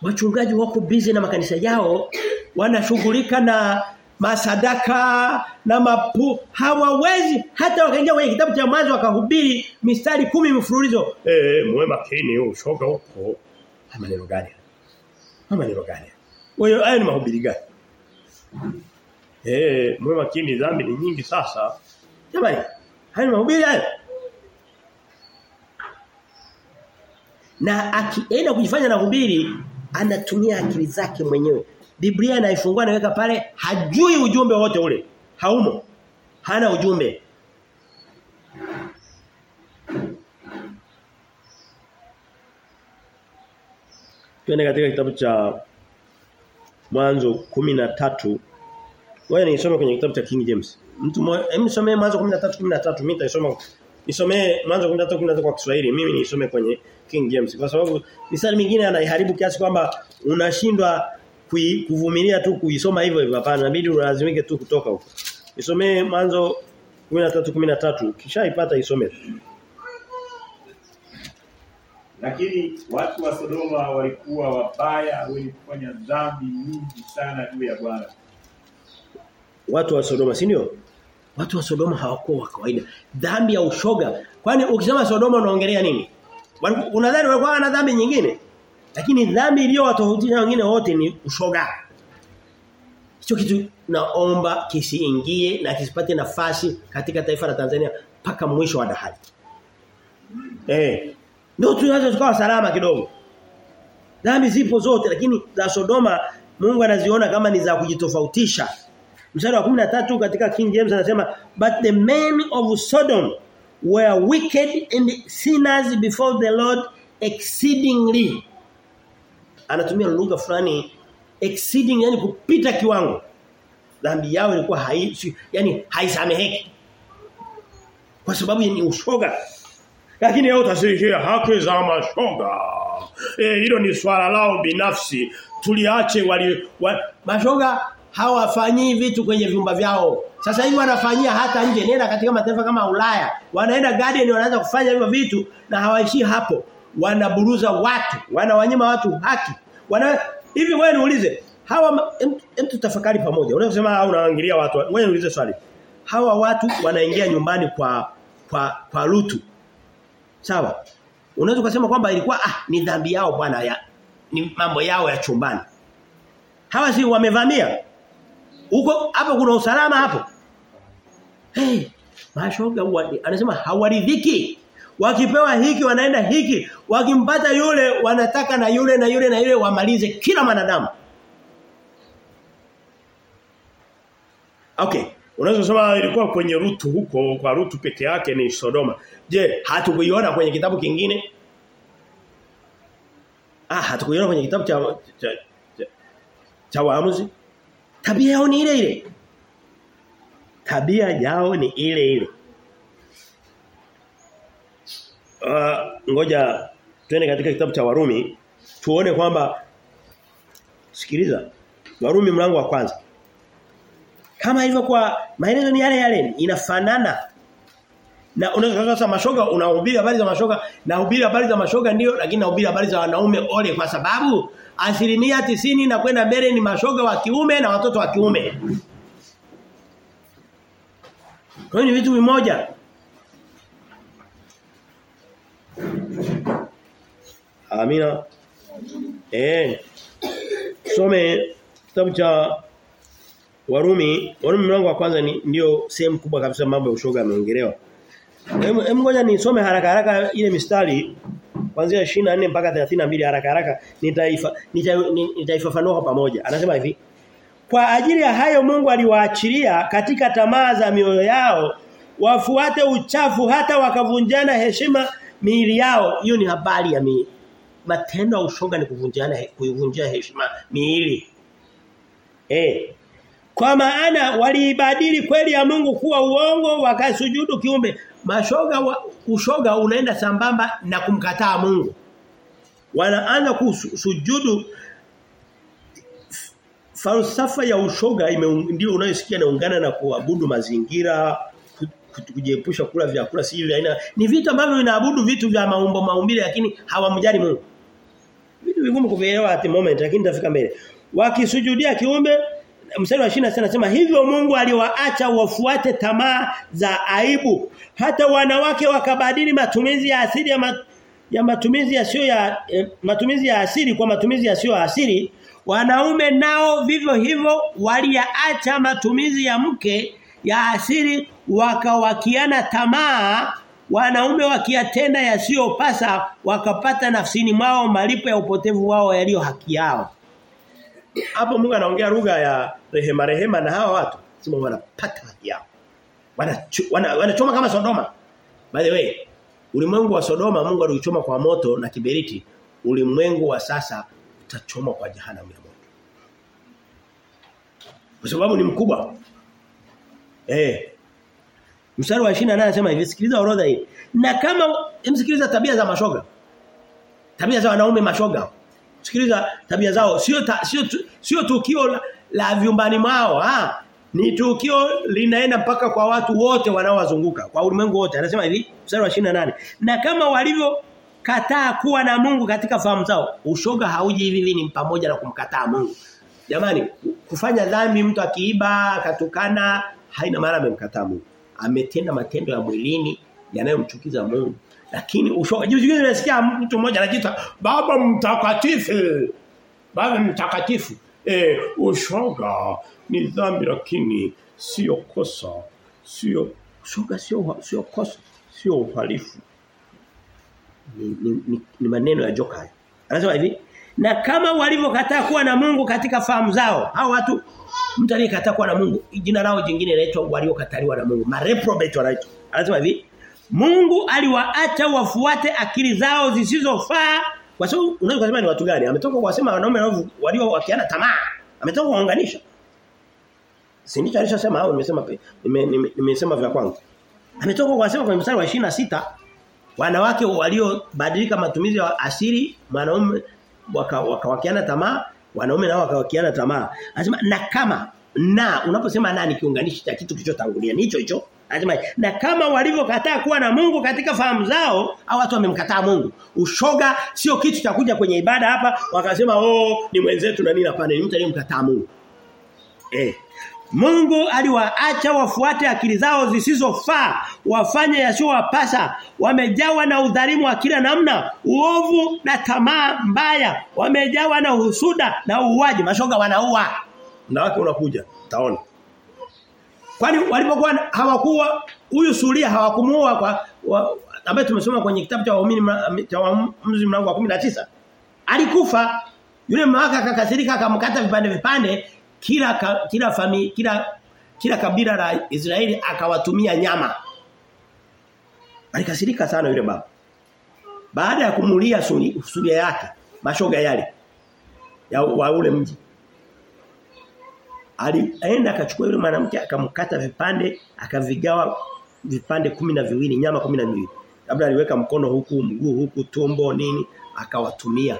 wachungaji wako busy na makanisa yao wanashughulika na masadaka na mapu hawawezi hata wakaingia kwenye kitabu cha mwanzo wakahubiri mistari kumi mfululizo. Eh mwe makini ushoga huko. Maneno gani? Maneno gani? Wewe haya ni mahubiri gani? Eh mwe makini dhambi ni nyingi sasa. Jamani haya ni mahubiri haya. Na akienda kujifanya na hubiri anatumia akili zake mwenyewe Biblia inaifungua naweka pale hajui ujumbe wote ule. Haumo. Hana ujumbe. Tuende katika kitabu cha Mwanzo 13. Wewe nisome kwenye kitabu cha King James. Mtu mmoja, nisomee Mwanzo 13 13. Mimi nitaisoma nisomee Mwanzo 13 13 kwa Kiswahili. Mimi nisome kwenye King James kwa sababu misali mingine anaiharibu kiasi kwamba unashindwa kuvumilia tu kuisoma hivyo hivyo hapana inabidi ulazimike tu kutoka huko. isomee mwanzo 13 13 kishaipata isome. Lakini watu wa Sodoma walikuwa wabaya wenye kufanya dhambi nyingi sana juu ya Bwana. Watu wa Sodoma si ndio? Watu wa Sodoma hawakuwa wa kawaida. Dhambi ya ushoga. Kwani ukisema Sodoma unaongelea nini? Unadhani walikuwa na dhambi nyingine? Lakini dhambi iliyo iliyowatofautisha wengine wote ni ushoga. Hicho kitu naomba kisiingie na kisipate nafasi katika taifa la Tanzania mpaka mwisho wa dahari. Eh. Ndio tunaweza tukawa salama kidogo. Dhambi zipo zote lakini za Sodoma Mungu anaziona kama ni za kujitofautisha. Mstari wa 13 katika King James anasema but the men of Sodom were wicked and sinners before the Lord exceedingly anatumia lugha fulani exceeding yani kupita kiwango dhambi yao ilikuwa hai yani haisameheki kwa sababu ni ushoga lakini leo utasikia haki za mashoga eh hilo ni swala lao binafsi tuliache wali wa, mashoga hawafanyii vitu kwenye vyumba vyao. Sasa hivi wanafanyia hata nje. Nenda katika mataifa kama Ulaya. Wanaenda garden wanaanza kufanya hivyo vitu na hawaishi hapo. Wanaburuza watu, wanawanyima watu haki. Wana hivi wewe niulize, hawa mtu tafakari pamoja. Unasema au unaangalia watu. Wewe niulize swali. Hawa watu wanaingia nyumbani kwa kwa kwa Lutu. Sawa? Unaweza kusema kwamba ilikuwa ah ni dhambi yao bwana ya ni mambo yao ya chumbani. Hawa si wamevamia. Huko hapo kuna usalama hapo. Hey, mashoga anasema hawaridhiki. Wakipewa hiki wanaenda hiki, wakimpata yule wanataka na yule na yule na yule wamalize kila mwanadamu. Okay, unaweza kusema ilikuwa kwenye Rutu huko kwa Rutu peke yake ni Sodoma. Je, hatukuiona kwenye kitabu kingine? Ah, hatukuiona kwenye kitabu cha cha, cha, cha waamuzi? Tabia yao ni ile ile. Tabia yao ni ile ile. Uh, ngoja twende katika kitabu cha Warumi tuone kwamba sikiliza Warumi mlango wa kwanza kama ilivyokuwa kwa maelezo ni yale yale inafanana na unaweza mashoga unahubiri habari za mashoga na hubiri habari za mashoga ndio lakini nahubiri habari za wanaume ole kwa sababu asilimia tisini na kwenda mbele ni mashoga wa kiume na watoto wa kiume. Kwa ni vitu vimoja. Amina. Eh. Some kitabu cha Warumi, Warumi mlango wa kwanza ni ndio sehemu kubwa kabisa mambo ya ushoga yameongelewa. Hem ngoja nisome haraka haraka ile mistari kuanzia 24 mpaka 32 haraka haraka nitaifa nitaifafanua nita pamoja. Anasema hivi. Kwa ajili ya hayo Mungu aliwaachilia katika tamaa za mioyo yao wafuate uchafu hata wakavunjana heshima miili yao. Hiyo ni habari ya mi. Matendo ya ushoga ni kuvunjana kuivunjia heshima miili. Eh. Kwa maana waliibadili kweli ya Mungu kuwa uongo wakasujudu kiumbe. Mashoga wa, ushoga unaenda sambamba na kumkataa Mungu. Wanaanza kusujudu falsafa ya ushoga ndio unayosikia naungana na kuabudu mazingira kujiepusha kula vyakula si aina ni vitu ambavyo vinaabudu vitu vya maumbo maumbile lakini hawamjali Mungu. Vigumu kuvielewa at moment lakini tafika mbele. Wakisujudia kiumbe mstari wa 26 anasema hivyo Mungu aliwaacha wafuate tamaa za aibu hata wanawake wakabadili matumizi ya asili ya, mat, ya matumizi yasiyo ya eh, matumizi ya asili kwa matumizi yasiyo ya asili wanaume nao vivyo hivyo waliacha matumizi ya mke ya asili wakawakiana tamaa wanaume wakiatenda yasiyopasa wakapata nafsini mwao malipo ya upotevu wao yaliyo haki yao. Hapo Mungu anaongea lugha ya rehema rehema na hawa watu. Sema wanapata haki yao. Wanachoma wana, wana kama Sodoma. By the way ulimwengu wa Sodoma Mungu aliuchoma kwa moto na kiberiti. Ulimwengu wa sasa utachoma kwa jehanamu ya moto. Kwa sababu ni mkubwa. Eh mstari wa 28 anasema hivi sikiliza orodha hii. Na kama msikiliza tabia za mashoga. Tabia za wanaume mashoga. Sikiliza tabia zao. Sio ta, sio sio tukio la, la vyumbani mwao ha. Ni tukio linaenda mpaka kwa watu wote wanaowazunguka kwa ulimwengu wote. Anasema hivi mstari wa 28 na kama walivyo kataa kuwa na Mungu katika fahamu zao ushoga hauji hivi hivi ni pamoja na kumkataa Mungu. Jamani kufanya dhambi mtu akiiba akatukana haina maana amemkataa Mungu ametenda matendo ya mwilini yanayomchukiza Mungu. Lakini ushojuzi juzi juzi nimesikia mtu mmoja anajiita baba mtakatifu. Baba mtakatifu. Eh ushoga ni dhambi lakini sio kosa sio ushoga sio sio kosa sio uhalifu. Ni, ni, ni, ni maneno ya joka. Anasema hivi na kama walivyokataa kuwa na Mungu katika fahamu zao hao watu mtu aliyekataa kuwa na Mungu jina lao jingine linaitwa waliokataliwa na Mungu mareprobate wanaitwa. Anasema hivi Mungu aliwaacha wafuate akili zao zisizofaa. Kwa sababu unaweza kusema ni watu gani? Ametoka kuwasema wanaume walio wakiana tamaa. Ametoka kuunganisha si ndicho alishosema au nimesema nimesema vya kwangu? Ametoka kuwasema kwenye mstari wa 26 wanawake waliobadilika matumizi ya asili wanaume wakawakiana waka tamaa wanaume nao wakawakiana tamaa. Anasema na kama na unaposema na ni kiunganishi cha kitu kilichotangulia. Ni hicho hicho. Anasema na kama walivyokataa kuwa na Mungu katika fahamu zao au watu wamemkataa Mungu. Ushoga sio kitu cha kuja kwenye ibada hapa wakasema oh ni mwenzetu na nini hapana ni mtu aliyemkataa Mungu. Eh Mungu aliwaacha wafuate akili zao zisizofaa, wafanye yasiyowapasa, wamejawa na udhalimu wa kila namna, uovu na tamaa mbaya, wamejawa na husuda na uuaji, mashoga wanaua. Na wake unakuja, taona. Kwani walipokuwa hawakuwa huyu Suria hawakumuua kwa wa, ambaye tumesoma kwenye kitabu cha waumini cha waamuzi mlango wa 19. Alikufa yule mwaka akakasirika akamkata vipande vipande kila ka, kila fami kila kila kabila la Israeli akawatumia nyama. Alikasirika sana yule baba. Baada ya kumulia suria yake, mashoga yale ya wa ule mji. Alienda akachukua yule mwanamke akamkata vipande, akavigawa vipande kumi na viwili, nyama kumi na viwili. Labda aliweka mkono huku, mguu huku, tumbo nini, akawatumia.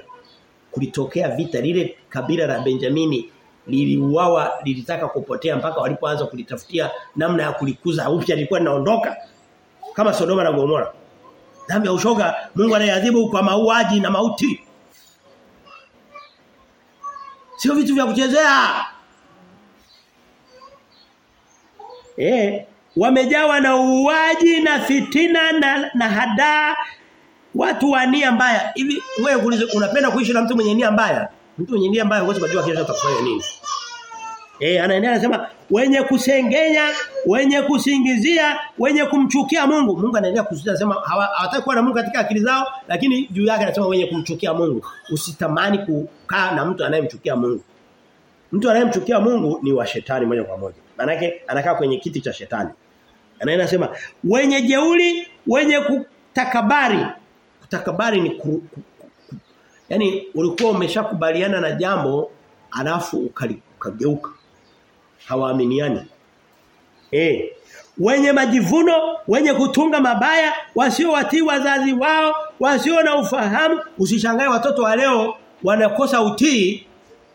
Kulitokea vita lile kabila la Benjamini liliuawa lilitaka kupotea mpaka walipoanza kulitafutia namna ya kulikuza upya lilikuwa linaondoka kama Sodoma na Gomora. Dhambi ya ushoga Mungu anayadhibu kwa mauaji na mauti. Sio vitu vya kuchezea. Eh, wamejawa na uuaji na fitina na, na hadaa watu wa nia mbaya. Hivi wewe unapenda kuishi na mtu mwenye nia mbaya? Mtu mwenye nia mbaya huwezi kujua kesho atakufanya nini. Eh anaendelea anasema wenye kusengenya, wenye kusingizia, wenye kumchukia Mungu. Mungu anaendelea kuzuia anasema hawataki kuwa na Mungu katika akili zao, lakini juu yake anasema wenye kumchukia Mungu. Usitamani kukaa na mtu anayemchukia Mungu. Mtu anayemchukia Mungu ni wa shetani moja kwa moja. Maana anakaa kwenye kiti cha shetani. Anaenda anasema wenye jeuri, wenye kutakabari. Kutakabari ni ku, yani ulikuwa umeshakubaliana na jambo alafu ukageuka hawaaminiani. Eh. Wenye majivuno, wenye kutunga mabaya, wasio wasiowatii wazazi wao, wasio na ufahamu, usishangae watoto wa leo wanakosa utii.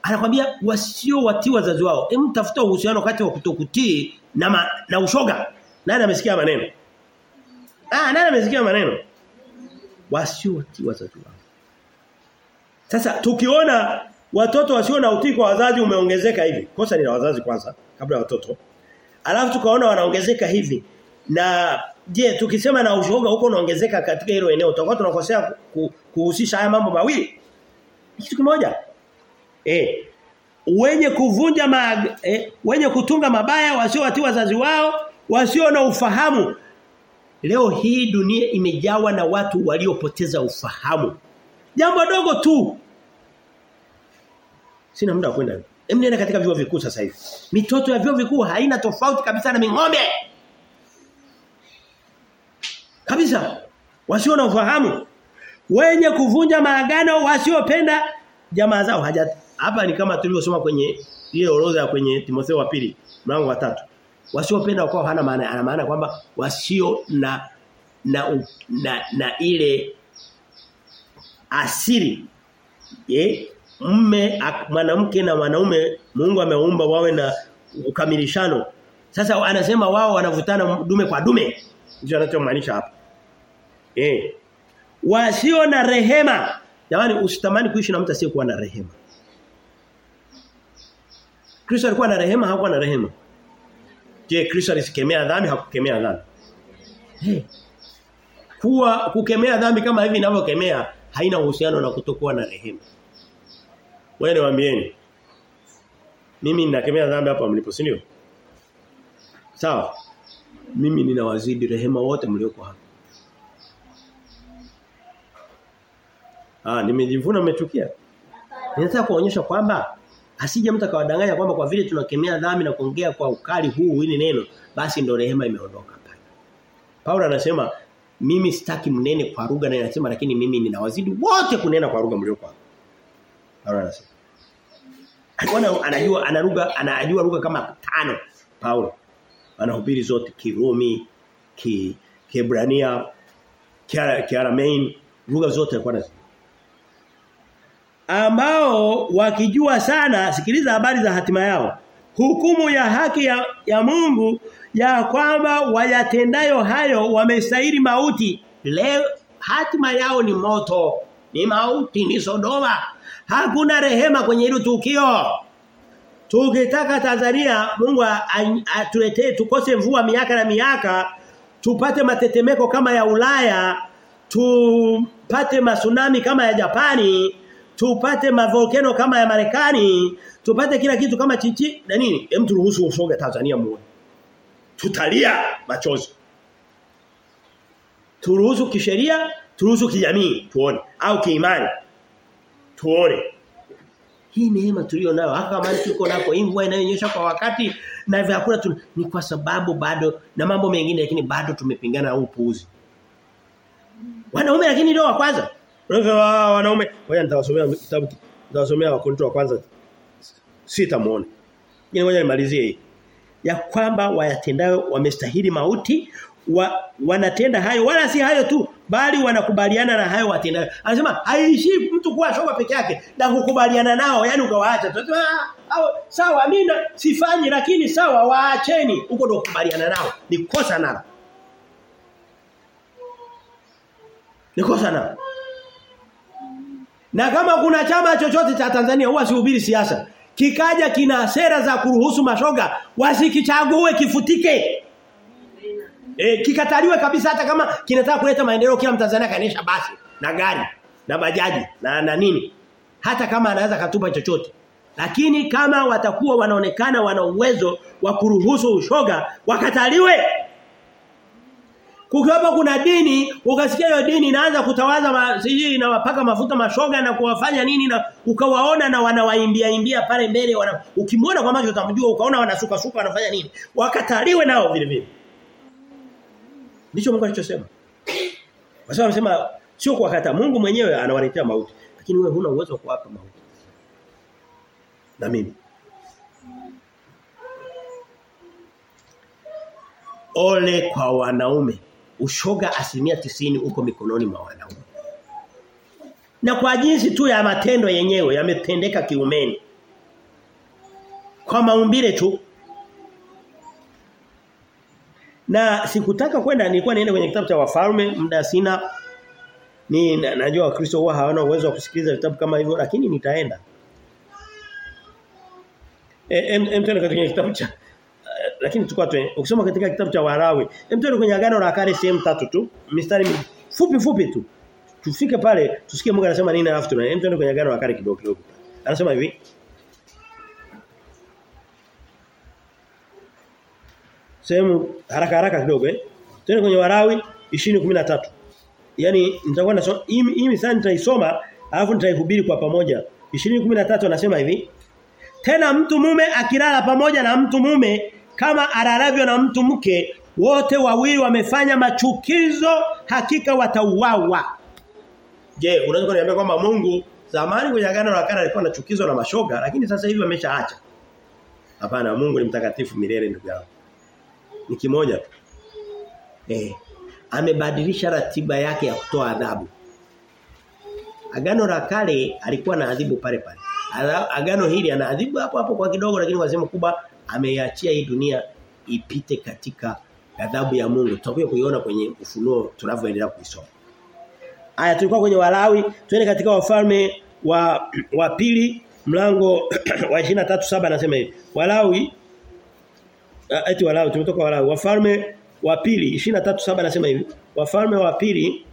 Anakwambia wasio watii wazazi wao. Hem tafuta uhusiano kati wa kutokutii na ma, na ushoga. Nani amesikia maneno? Ah, nani amesikia maneno? Wasio watii wazazi wao. Sasa tukiona watoto wasio na utii kwa wazazi umeongezeka hivi. Kosa ni la wazazi kwanza kabla ya watoto. Alafu tukaona wanaongezeka hivi. Na je, tukisema na ushoga huko unaongezeka katika hilo eneo tutakuwa tunakosea kuhusisha haya mambo mawili. Kitu kimoja. Eh. Wenye kuvunja ma, eh, wenye kutunga mabaya wasio watii wazazi wao, wasio na ufahamu. Leo hii dunia imejawa na watu waliopoteza ufahamu. Jambo dogo tu Sina muda wa kwenda. Hem nienda katika vyuo vikuu sasa hivi. Mitoto ya vyuo vikuu haina tofauti kabisa na ming'ombe. Kabisa. Wasio na ufahamu. Wenye kuvunja maagano wasiopenda jamaa zao haja hapa ni kama tulivyosoma kwenye ile orodha kwenye Timotheo wa pili mlango wa tatu. Wasiopenda wakao hana maana ana maana kwamba wasio na, na na na ile asili ye mme mwanamke na mwanaume Mungu ameumba wawe na ukamilishano. Sasa anasema wao wanavutana dume kwa dume. Ndio anachomaanisha hapa. Eh. Wasio na rehema. Jamani usitamani kuishi na mtu asiyekuwa na rehema. Kristo alikuwa na rehema hakuwa na rehema. Je, Kristo alisikemea dhambi hakukemea dhambi? Hey. Kuwa kukemea dhambi kama hivi ninavyokemea haina uhusiano na kutokuwa na rehema. Wewe niwaambieni. Mimi ninakemea dhambi hapa mlipo, si ndio? Sawa. Mimi ninawazidi rehema wote mlioko hapa. Ah, nimejivuna mmechukia. Ninataka kuonyesha kwamba asije mtu akawadanganya kwamba kwa vile tunakemea dhambi na kuongea kwa ukali huu ili neno basi ndo rehema imeondoka pale. Paulo anasema mimi sitaki mnene kwa lugha na anasema lakini mimi ninawazidi wote kunena kwa lugha mliokuwa. Paulo anasema. Alikuwa anajua ana lugha anajua lugha kama tano Paulo. Anahubiri zote Kirumi, ki Kiebrania, Kiaramein, lugha zote alikuwa anazijua. Ambao wakijua sana sikiliza habari za hatima yao hukumu ya haki ya, ya Mungu ya kwamba wayatendayo hayo wamestahili mauti. Leo hatima yao ni moto. Ni mauti ni Sodoma. Hakuna rehema kwenye hilo tukio. Tukitaka Tanzania Mungu atuletee tukose mvua miaka na miaka tupate matetemeko kama ya Ulaya tupate masunami kama ya Japani tupate mavolkeno kama ya Marekani. Tupate kila kitu kama chichi na nini. Hem turuhusu ushoga Tanzania muone. Tutalia machozi. Turuhusu kisheria turuhusu kijamii tuone. Au kiimani tuone. Hii neema tulio nayo hapa mali tuko nako hii mvua inayonyesha kwa wakati na vyakula tu ni kwa sababu bado na mambo mengine lakini bado tumepingana na upuuzi. Wanaume lakini ndio wa kwanza wanaume? Ngoja nitawasomea kitabu nitawasomea wakorinto wa kwanza sitamuone ni ngoja nimalizie hii. Ya kwamba wayatendayo wamestahili mauti wa, wanatenda hayo wala si hayo tu bali wanakubaliana na hayo watendayo. Anasema haishi mtu kuwa shoga peke yake na kukubaliana nao yani ukawaacha Tunasema sawa mimi sifanyi lakini sawa waacheni. Huko ndo kukubaliana nao. Ni kosa nalo. Ni kosa nalo na kama kuna chama chochote cha Tanzania huwa sihubiri siasa. Kikaja kina sera za kuruhusu mashoga wasikichague kifutike. E, kikataliwe kabisa hata kama kinataka kuleta maendeleo kila Mtanzania kanisha basi na gari na bajaji na na nini. Hata kama anaweza katupa chochote. Lakini kama watakuwa wanaonekana wana uwezo wa kuruhusu ushoga wakataliwe kukiwapo kuna dini ukasikia hiyo dini inaanza kutawaza sijui inawapaka mafuta mashoga na kuwafanya nini na ukawaona na wanawaimbia imbia pale mbele wana, ukimwona kwa macho utamjua ukaona wanasuka suka wanafanya nini wakataliwe nao vile vile Ndicho Mungu alichosema. Kwa sababu anasema sio kuwakata Mungu mwenyewe anawaletea mauti, lakini wewe huna uwezo wa kuwapa mauti. Na mimi. Ole kwa wanaume. Ushoga asilimia tisini uko mikononi mwa wanaume. Na kwa jinsi tu ya matendo yenyewe yametendeka kiumeni. Kwa maumbile tu na sikutaka kwenda nilikuwa niende kwenye kitabu cha wafalme muda sina ni na, najua wakristo huwa hawana uwezo wa kusikiliza vitabu kama hivyo lakini nitaenda em em tuende kwenye kitabu cha lakini tukua tu ukisoma katika kitabu cha Warawi tuende kwenye agano la kale sehemu tatu tu mistari fupi fupi tu tufike pale tusikie Mungu anasema nini alafu tunaenda tuende kwenye agano la kale kidogo kidogo anasema hivi sehemu haraka haraka kidogo eh. Tena kwenye Warawi 20:13. yani nitakuwa na hii hii sana nitaisoma alafu nitaihubiri kwa pamoja. 20:13 anasema hivi. Tena mtu mume akilala pamoja na mtu mume kama alalavyo na mtu mke wote wawili wamefanya machukizo hakika watauawa. Je, unaweza kuniambia kwamba Mungu zamani kwenye agano la kale alikuwa anachukizwa na mashoga lakini sasa hivi ameshaacha? Hapana, Mungu ni mtakatifu milele ndugu yangu ni kimoja tu. Eh, amebadilisha ratiba yake ya kutoa adhabu. Agano la kale alikuwa na adhibu pale pale. Agano hili anaadhibu hapo hapo kwa kidogo lakini kwa sehemu kubwa ameiachia hii dunia ipite katika adhabu ya Mungu. Tutakuja kuiona kwenye ufunuo tunavyoendelea kuisoma. Aya tulikuwa kwenye Walawi, twende katika wafalme wa wa pili mlango <clears throat> wa 23:7 anasema hivi. Walawi eti Walawi tumetoka Walawi wafalme wa pili 23:7 anasema hivi wafalme wa pili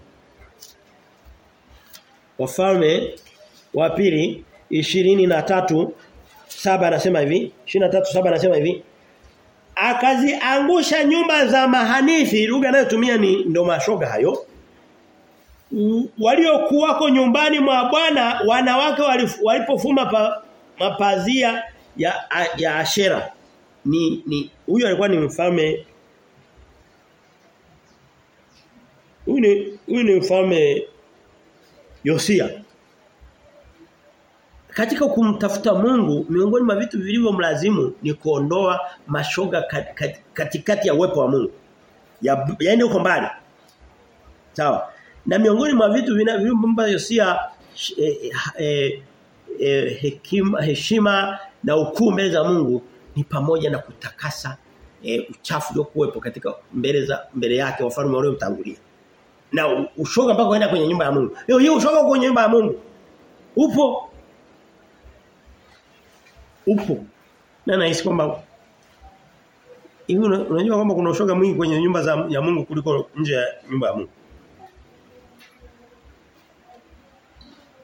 wafalme wa pili 23 saba anasema hivi 23 saba anasema hivi akaziangusha nyumba za mahanithi. Lugha anayotumia ni ndo mashoga hayo waliokuwako nyumbani mwa Bwana wanawake walipofuma pa, mapazia ya ya Ashera. Ni ni huyo alikuwa ni mfalme. Huyu ni huyu ni mfalme Yosia katika kumtafuta Mungu miongoni mwa vitu vilivyomlazimu ni kuondoa mashoga kat, kat, katikati ya uwepo wa Mungu ya yaende uko mbali sawa na miongoni mwa vitu vinavyompa Yosia eh, eh, hekima heshima na ukuu mbele za Mungu ni pamoja na kutakasa e, uchafu uliokuwepo katika mbele za mbele yake wafalme waliomtangulia. Na ushoga mpaka uenda kwenye nyumba ya Mungu. Leo hii ushoga kwenye nyumba ya Mungu. Upo. Upo. Na nahisi kwamba hivi unajua kwamba kuna ushoga mwingi kwenye nyumba za ya Mungu kuliko nje ya nyumba ya Mungu.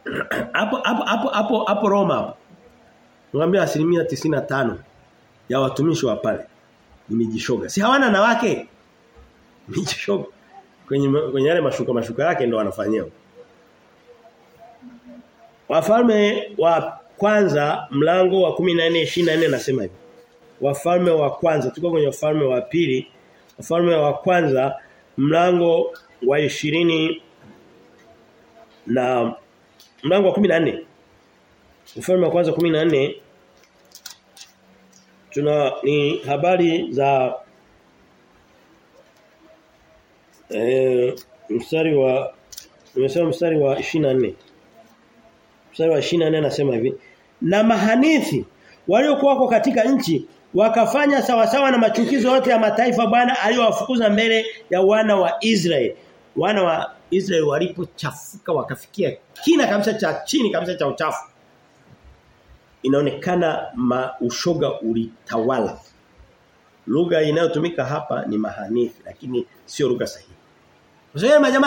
<clears throat> Hapo hapo hapo hapo hapo Roma. Ngambia asilimia tano ya watumishi wa pale ni mijishoga. Si hawana na wake? <laughs> Mijishoga. Kwenye kwenye yale mashuka mashuka yake ndo wanafanyia. Wafalme wa kwanza mlango wa 14 24 nasema hivi. Wafalme wa kwanza tuko kwenye wafalme wa pili. Wafalme wa kwanza mlango wa 20 na mlango wa 14 Wafalme wa kwanza 14 tuna ni habari za eh mstari wa nimesema mstari wa 24 mstari wa 24 anasema hivi na mahanithi waliokuwa wako katika nchi wakafanya sawasawa na machukizo yote ya mataifa Bwana aliyowafukuza mbele ya wana wa Israeli. Wana wa Israeli walipochafuka wakafikia kina kabisa cha chini kabisa cha uchafu. Inaonekana ushoga ulitawala. Lugha inayotumika hapa ni mahanithi lakini sio lugha sahihi. Kwa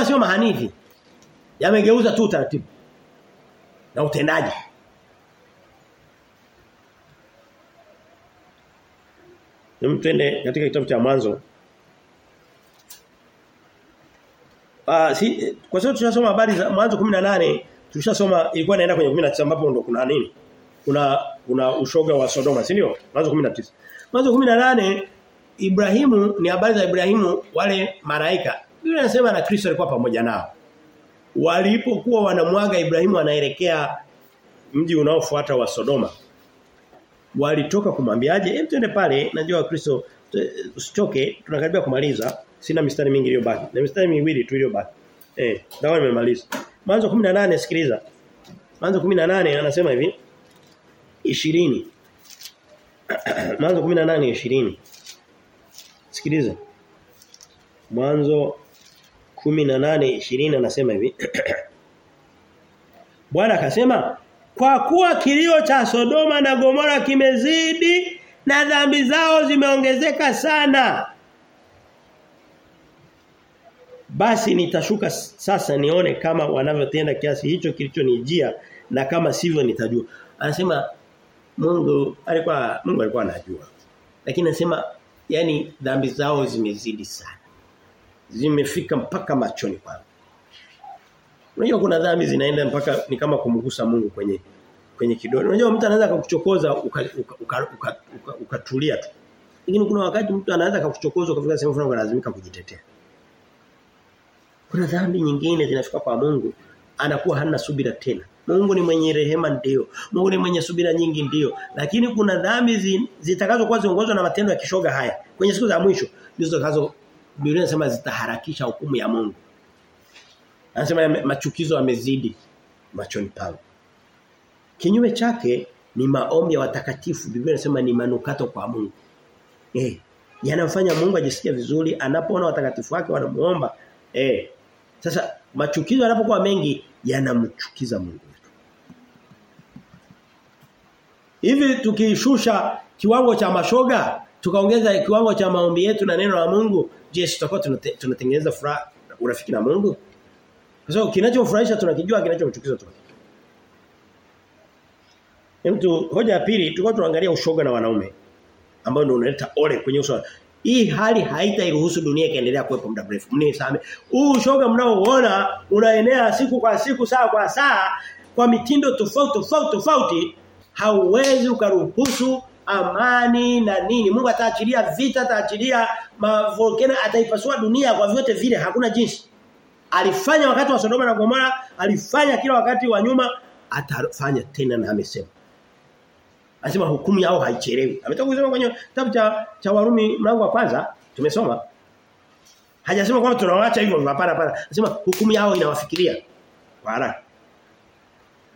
sio mahanithi. Yamegeuza tu taratibu na utendaji Nimtende katika kitabu cha mwanzo Ah si kwa sababu tunasoma habari za mwanzo 18 tulishasoma ilikuwa inaenda kwenye 19 ambapo ndo kuna nini? Kuna kuna ushoga wa Sodoma, si ndio? Mwanzo 19. Mwanzo 18 Ibrahimu ni habari za Ibrahimu wale maraika. Biblia inasema na Kristo alikuwa pamoja nao. Walipokuwa wanamwaga Ibrahimu anaelekea mji unaofuata wa Sodoma. Walitoka kumwambiaje? Hem twende pale, najua wakristo usichoke, tunakaribia kumaliza. Sina mistari mingi iliyobaki. Na mistari miwili tu iliyobaki. Eh, dawa nimemaliza. Mwanzo 18 sikiliza. Mwanzo 18 anasema hivi 20. <clears throat> Mwanzo 18 20. Sikiliza. Mwanzo 18 20 anasema hivi. <clears throat> Bwana akasema kwa kuwa kilio cha Sodoma na Gomora kimezidi na dhambi zao zimeongezeka sana. Basi nitashuka sasa nione kama wanavyotenda kiasi hicho kilichonijia na kama sivyo nitajua. Anasema Mungu alikuwa Mungu alikuwa anajua. Lakini anasema yani dhambi zao zimezidi sana. Zimefika mpaka machoni kwangu unajua kuna dhambi zinaenda mpaka ni kama kumgusa Mungu kwenye kwenye kidole unajua mtu anaweza akakuchokoza ukatulia uka, uka, uka, uka, uka tu lakini kuna wakati mtu anaweza akakuchokoza ukafika sehemu fulani lazimika kujitetea kuna dhambi nyingine zinafika kwa Mungu anakuwa hana subira tena. Mungu ni mwenye rehema ndio. Mungu ni mwenye subira nyingi ndio. Lakini kuna dhambi zitakazokuwa ziongozwa na matendo ya kishoga haya. Kwenye siku za mwisho ndizo zitakazo Biblia inasema zitaharakisha hukumu ya Mungu. Anasema machukizo yamezidi machoni pangu. Kinyume chake ni maombi ya watakatifu. Biblia inasema ni manukato kwa Mungu. Eh, yanamfanya Mungu ajisikie vizuri anapoona watakatifu wake wanamuomba. Eh, sasa machukizo yanapokuwa mengi yanamchukiza Mungu. Hivi tukishusha kiwango cha mashoga, tukaongeza kiwango cha maombi yetu na neno la Mungu, je, tutakuwa tunatengeneza furaha urafiki na Mungu? Kwa sababu kinachofurahisha tunakijua, kinachomchukiza tunakijua. Mtu hoja ya pili tulikuwa tunaangalia ushoga na wanaume ambao ndio unaleta ole kwenye uso. Hii hali haitairuhusu dunia ikaendelea kuwepo muda mrefu. Mnisame. Huu ushoga mnaoona unaenea siku kwa siku saa kwa saa kwa mitindo tofauti tofauti tofauti hauwezi ukaruhusu amani na nini. Mungu ataachilia vita, ataachilia mavolkeno, ataipasua dunia kwa vyote vile hakuna jinsi. Alifanya wakati wa Sodoma na Gomora, alifanya kila wakati wa nyuma, atafanya tena na amesema. Anasema hukumu yao haichelewi. Ametoka kusema kwenye kitabu cha cha Warumi mlango wa kwanza tumesoma. Hajasema kwamba tunawaacha hivyo hapana hapana. Anasema hukumu yao inawafikiria kwa.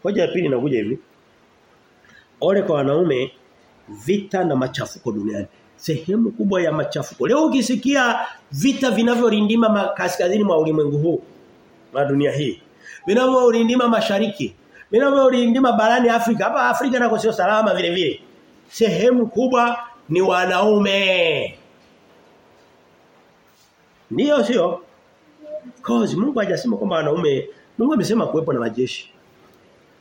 Hoja ya pili inakuja hivi. Ole kwa wanaume vita na machafuko duniani. Sehemu kubwa ya machafuko. Leo ukisikia vita vinavyorindima kaskazini mwa ulimwengu huu na dunia hii. Vinavyorindima mashariki. Vinavyorindima barani Afrika. Hapa Afrika nako sio salama vile vile. Sehemu kubwa ni wanaume. Ndiyo sio? Cause Mungu hajasema kwamba wanaume, Mungu amesema kuwepo na majeshi.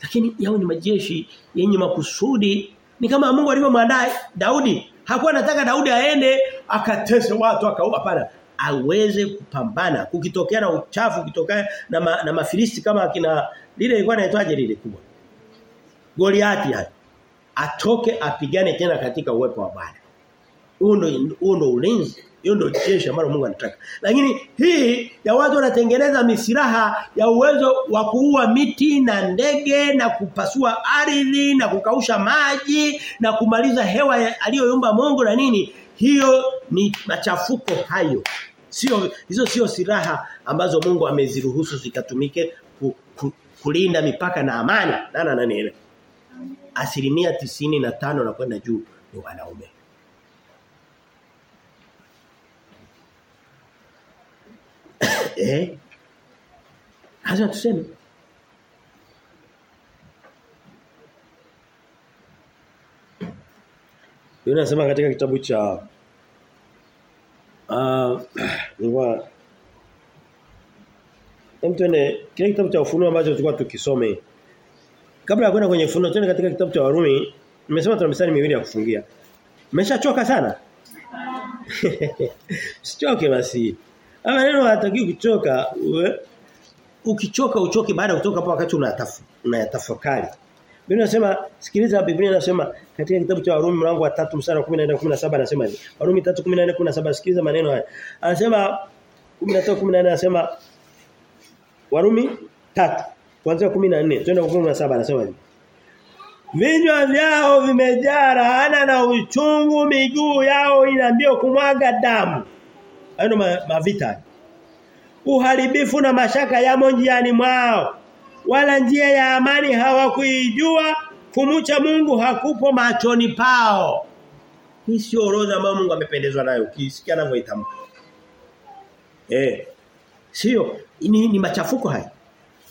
Lakini yao ni majeshi yenye makusudi. Ni kama Mungu alivyomwandaa Daudi. Hakuwa anataka Daudi aende akatese watu akaua hapana. Aweze kupambana. Kukitokea na uchafu, kukitokea na, ma, na mafilisti kama akina lile ilikuwa inaitwaje lile kubwa. Goliati hapo Atoke apigane tena katika uwepo wa Bwana. Huo ndo ulinzi. Hiyo ndio jeshi ambalo Mungu anataka. Lakini hii ya watu wanatengeneza misiraha ya uwezo wa kuua miti na ndege na kupasua ardhi na kukausha maji na kumaliza hewa aliyoyumba Mungu na nini? Hiyo ni machafuko hayo. Sio hizo sio silaha ambazo Mungu ameziruhusu zikatumike ku, ku, kulinda mipaka na amani. Nana nani? Asilimia tisini na tano na kwenda juu ni wanaume. Eh Lazima tuseme. Katika kitabu cha ah <clears throat> uh, kile kitabu cha ufunuo ambacho tulikuwa tukisome. Kabla ya kwenda kwenye ufunuo twende katika kitabu cha Warumi, nimesema tuna misali miwili ya kufungia. Umeshachoka sana? <laughs> Sichoke basi. Ama neno hataki kuchoka. Ukichoka uchoke baada ya kutoka hapo wakati unayatafakari. Biblia inasema sikiliza Biblia inasema katika kitabu cha Warumi mlango wa 3 mstari wa 14 17 anasema hivi. Warumi 3:14 17 sikiliza maneno haya. Anasema 13 14 anasema Warumi 3 kuanzia 14 twende kwa 17 anasema hivi. Vinywa vyao vimejaa laana na uchungu miguu yao ina mbio kumwaga damu. Hayo ma, mavita. Uharibifu na mashaka yamo njiani mwao. Wala njia ya amani hawakuijua, kumucha Mungu hakupo machoni pao. Hii sio orodha ambayo Mungu amependezwa nayo. Ukisikia anavyoitamka. Eh. Sio ni, ni machafuko haya.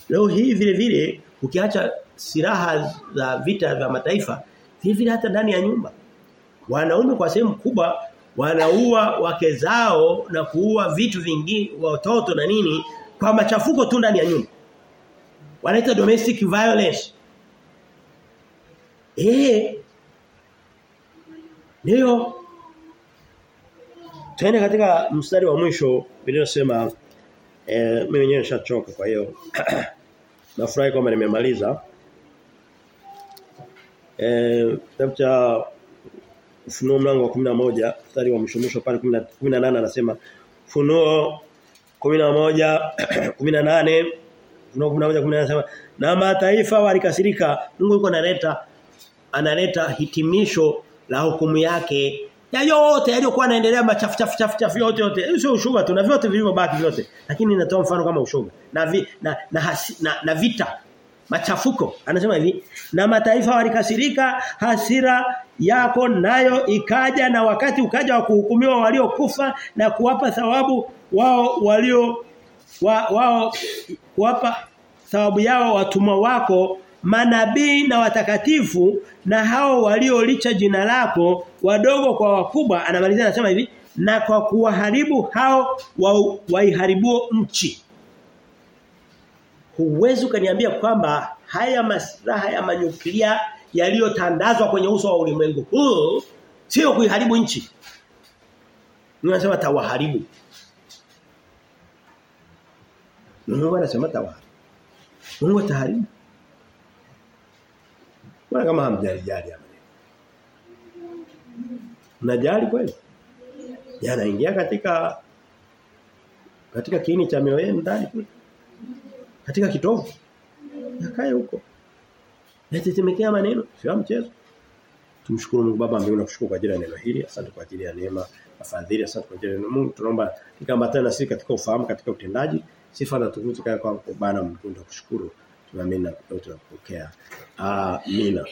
Leo hii vile vile ukiacha silaha za vita vya mataifa, vile vile hata ndani ya nyumba. Wanaume kwa sehemu kubwa wanaua wake zao na kuua vitu vingi watoto na nini kwa machafuko tu ndani ya nyumba. Wanaita domestic violence. Eh. Ndio. Tena katika mstari wa mwisho inasema eh mimi mwenyewe nishachoka kwa hiyo <clears throat> nafurahi kwamba nimemaliza. Eh kitabu Ufunuo mlango wa 11 mstari wa mwisho mwisho pale 18 anasema Funuo 11 18 Ufunuo 11 18 <clears throat> anasema na mataifa walikasirika Mungu yuko analeta analeta hitimisho la hukumu yake ya yote yaliyokuwa yanaendelea machafu chafu chafu chafu yote yote. Sio ushuga tu na vyote vilivyobaki vyote. Lakini ninatoa mfano kama ushuga na vi, na, na, hasi, na na vita machafuko. Anasema hivi na mataifa walikasirika hasira yako nayo ikaja na wakati ukaja wa kuhukumiwa waliokufa na kuwapa thawabu wao walio wa, wao kuwapa thawabu yao watumwa wako manabii na watakatifu na hao waliolicha jina lako wadogo kwa wakubwa. Anamalizia anasema hivi na kwa kuwaharibu hao wa, waiharibuo nchi huwezi ukaniambia kwamba haya maslaha ya manyuklia yaliyotandazwa kwenye uso wa ulimwengu huu sio kuiharibu nchi. Ninasema tawaharibu. Mungu anasema tawaharibu. Mungu ataharibu. Bwana kama hamjali jali hapa? Mnajali kweli? Yanaingia katika katika kiini cha mioyo yenu ndani kule. Katika kitovu. Yakae huko. Yatetemekea maneno, sio mchezo. Tumshukuru Mungu Baba mbinguni nakushukuru kwa ajili ya neno hili. Asante kwa ajili ya neema afadhili fadhili. Asante kwa ajili ya Mungu. Tunaomba nikambatane na sisi katika ufahamu katika utendaji. Sifa na tukufu kwa Bwana Mungu. Tunakushukuru. Tunaamini na tunapokea. Amina.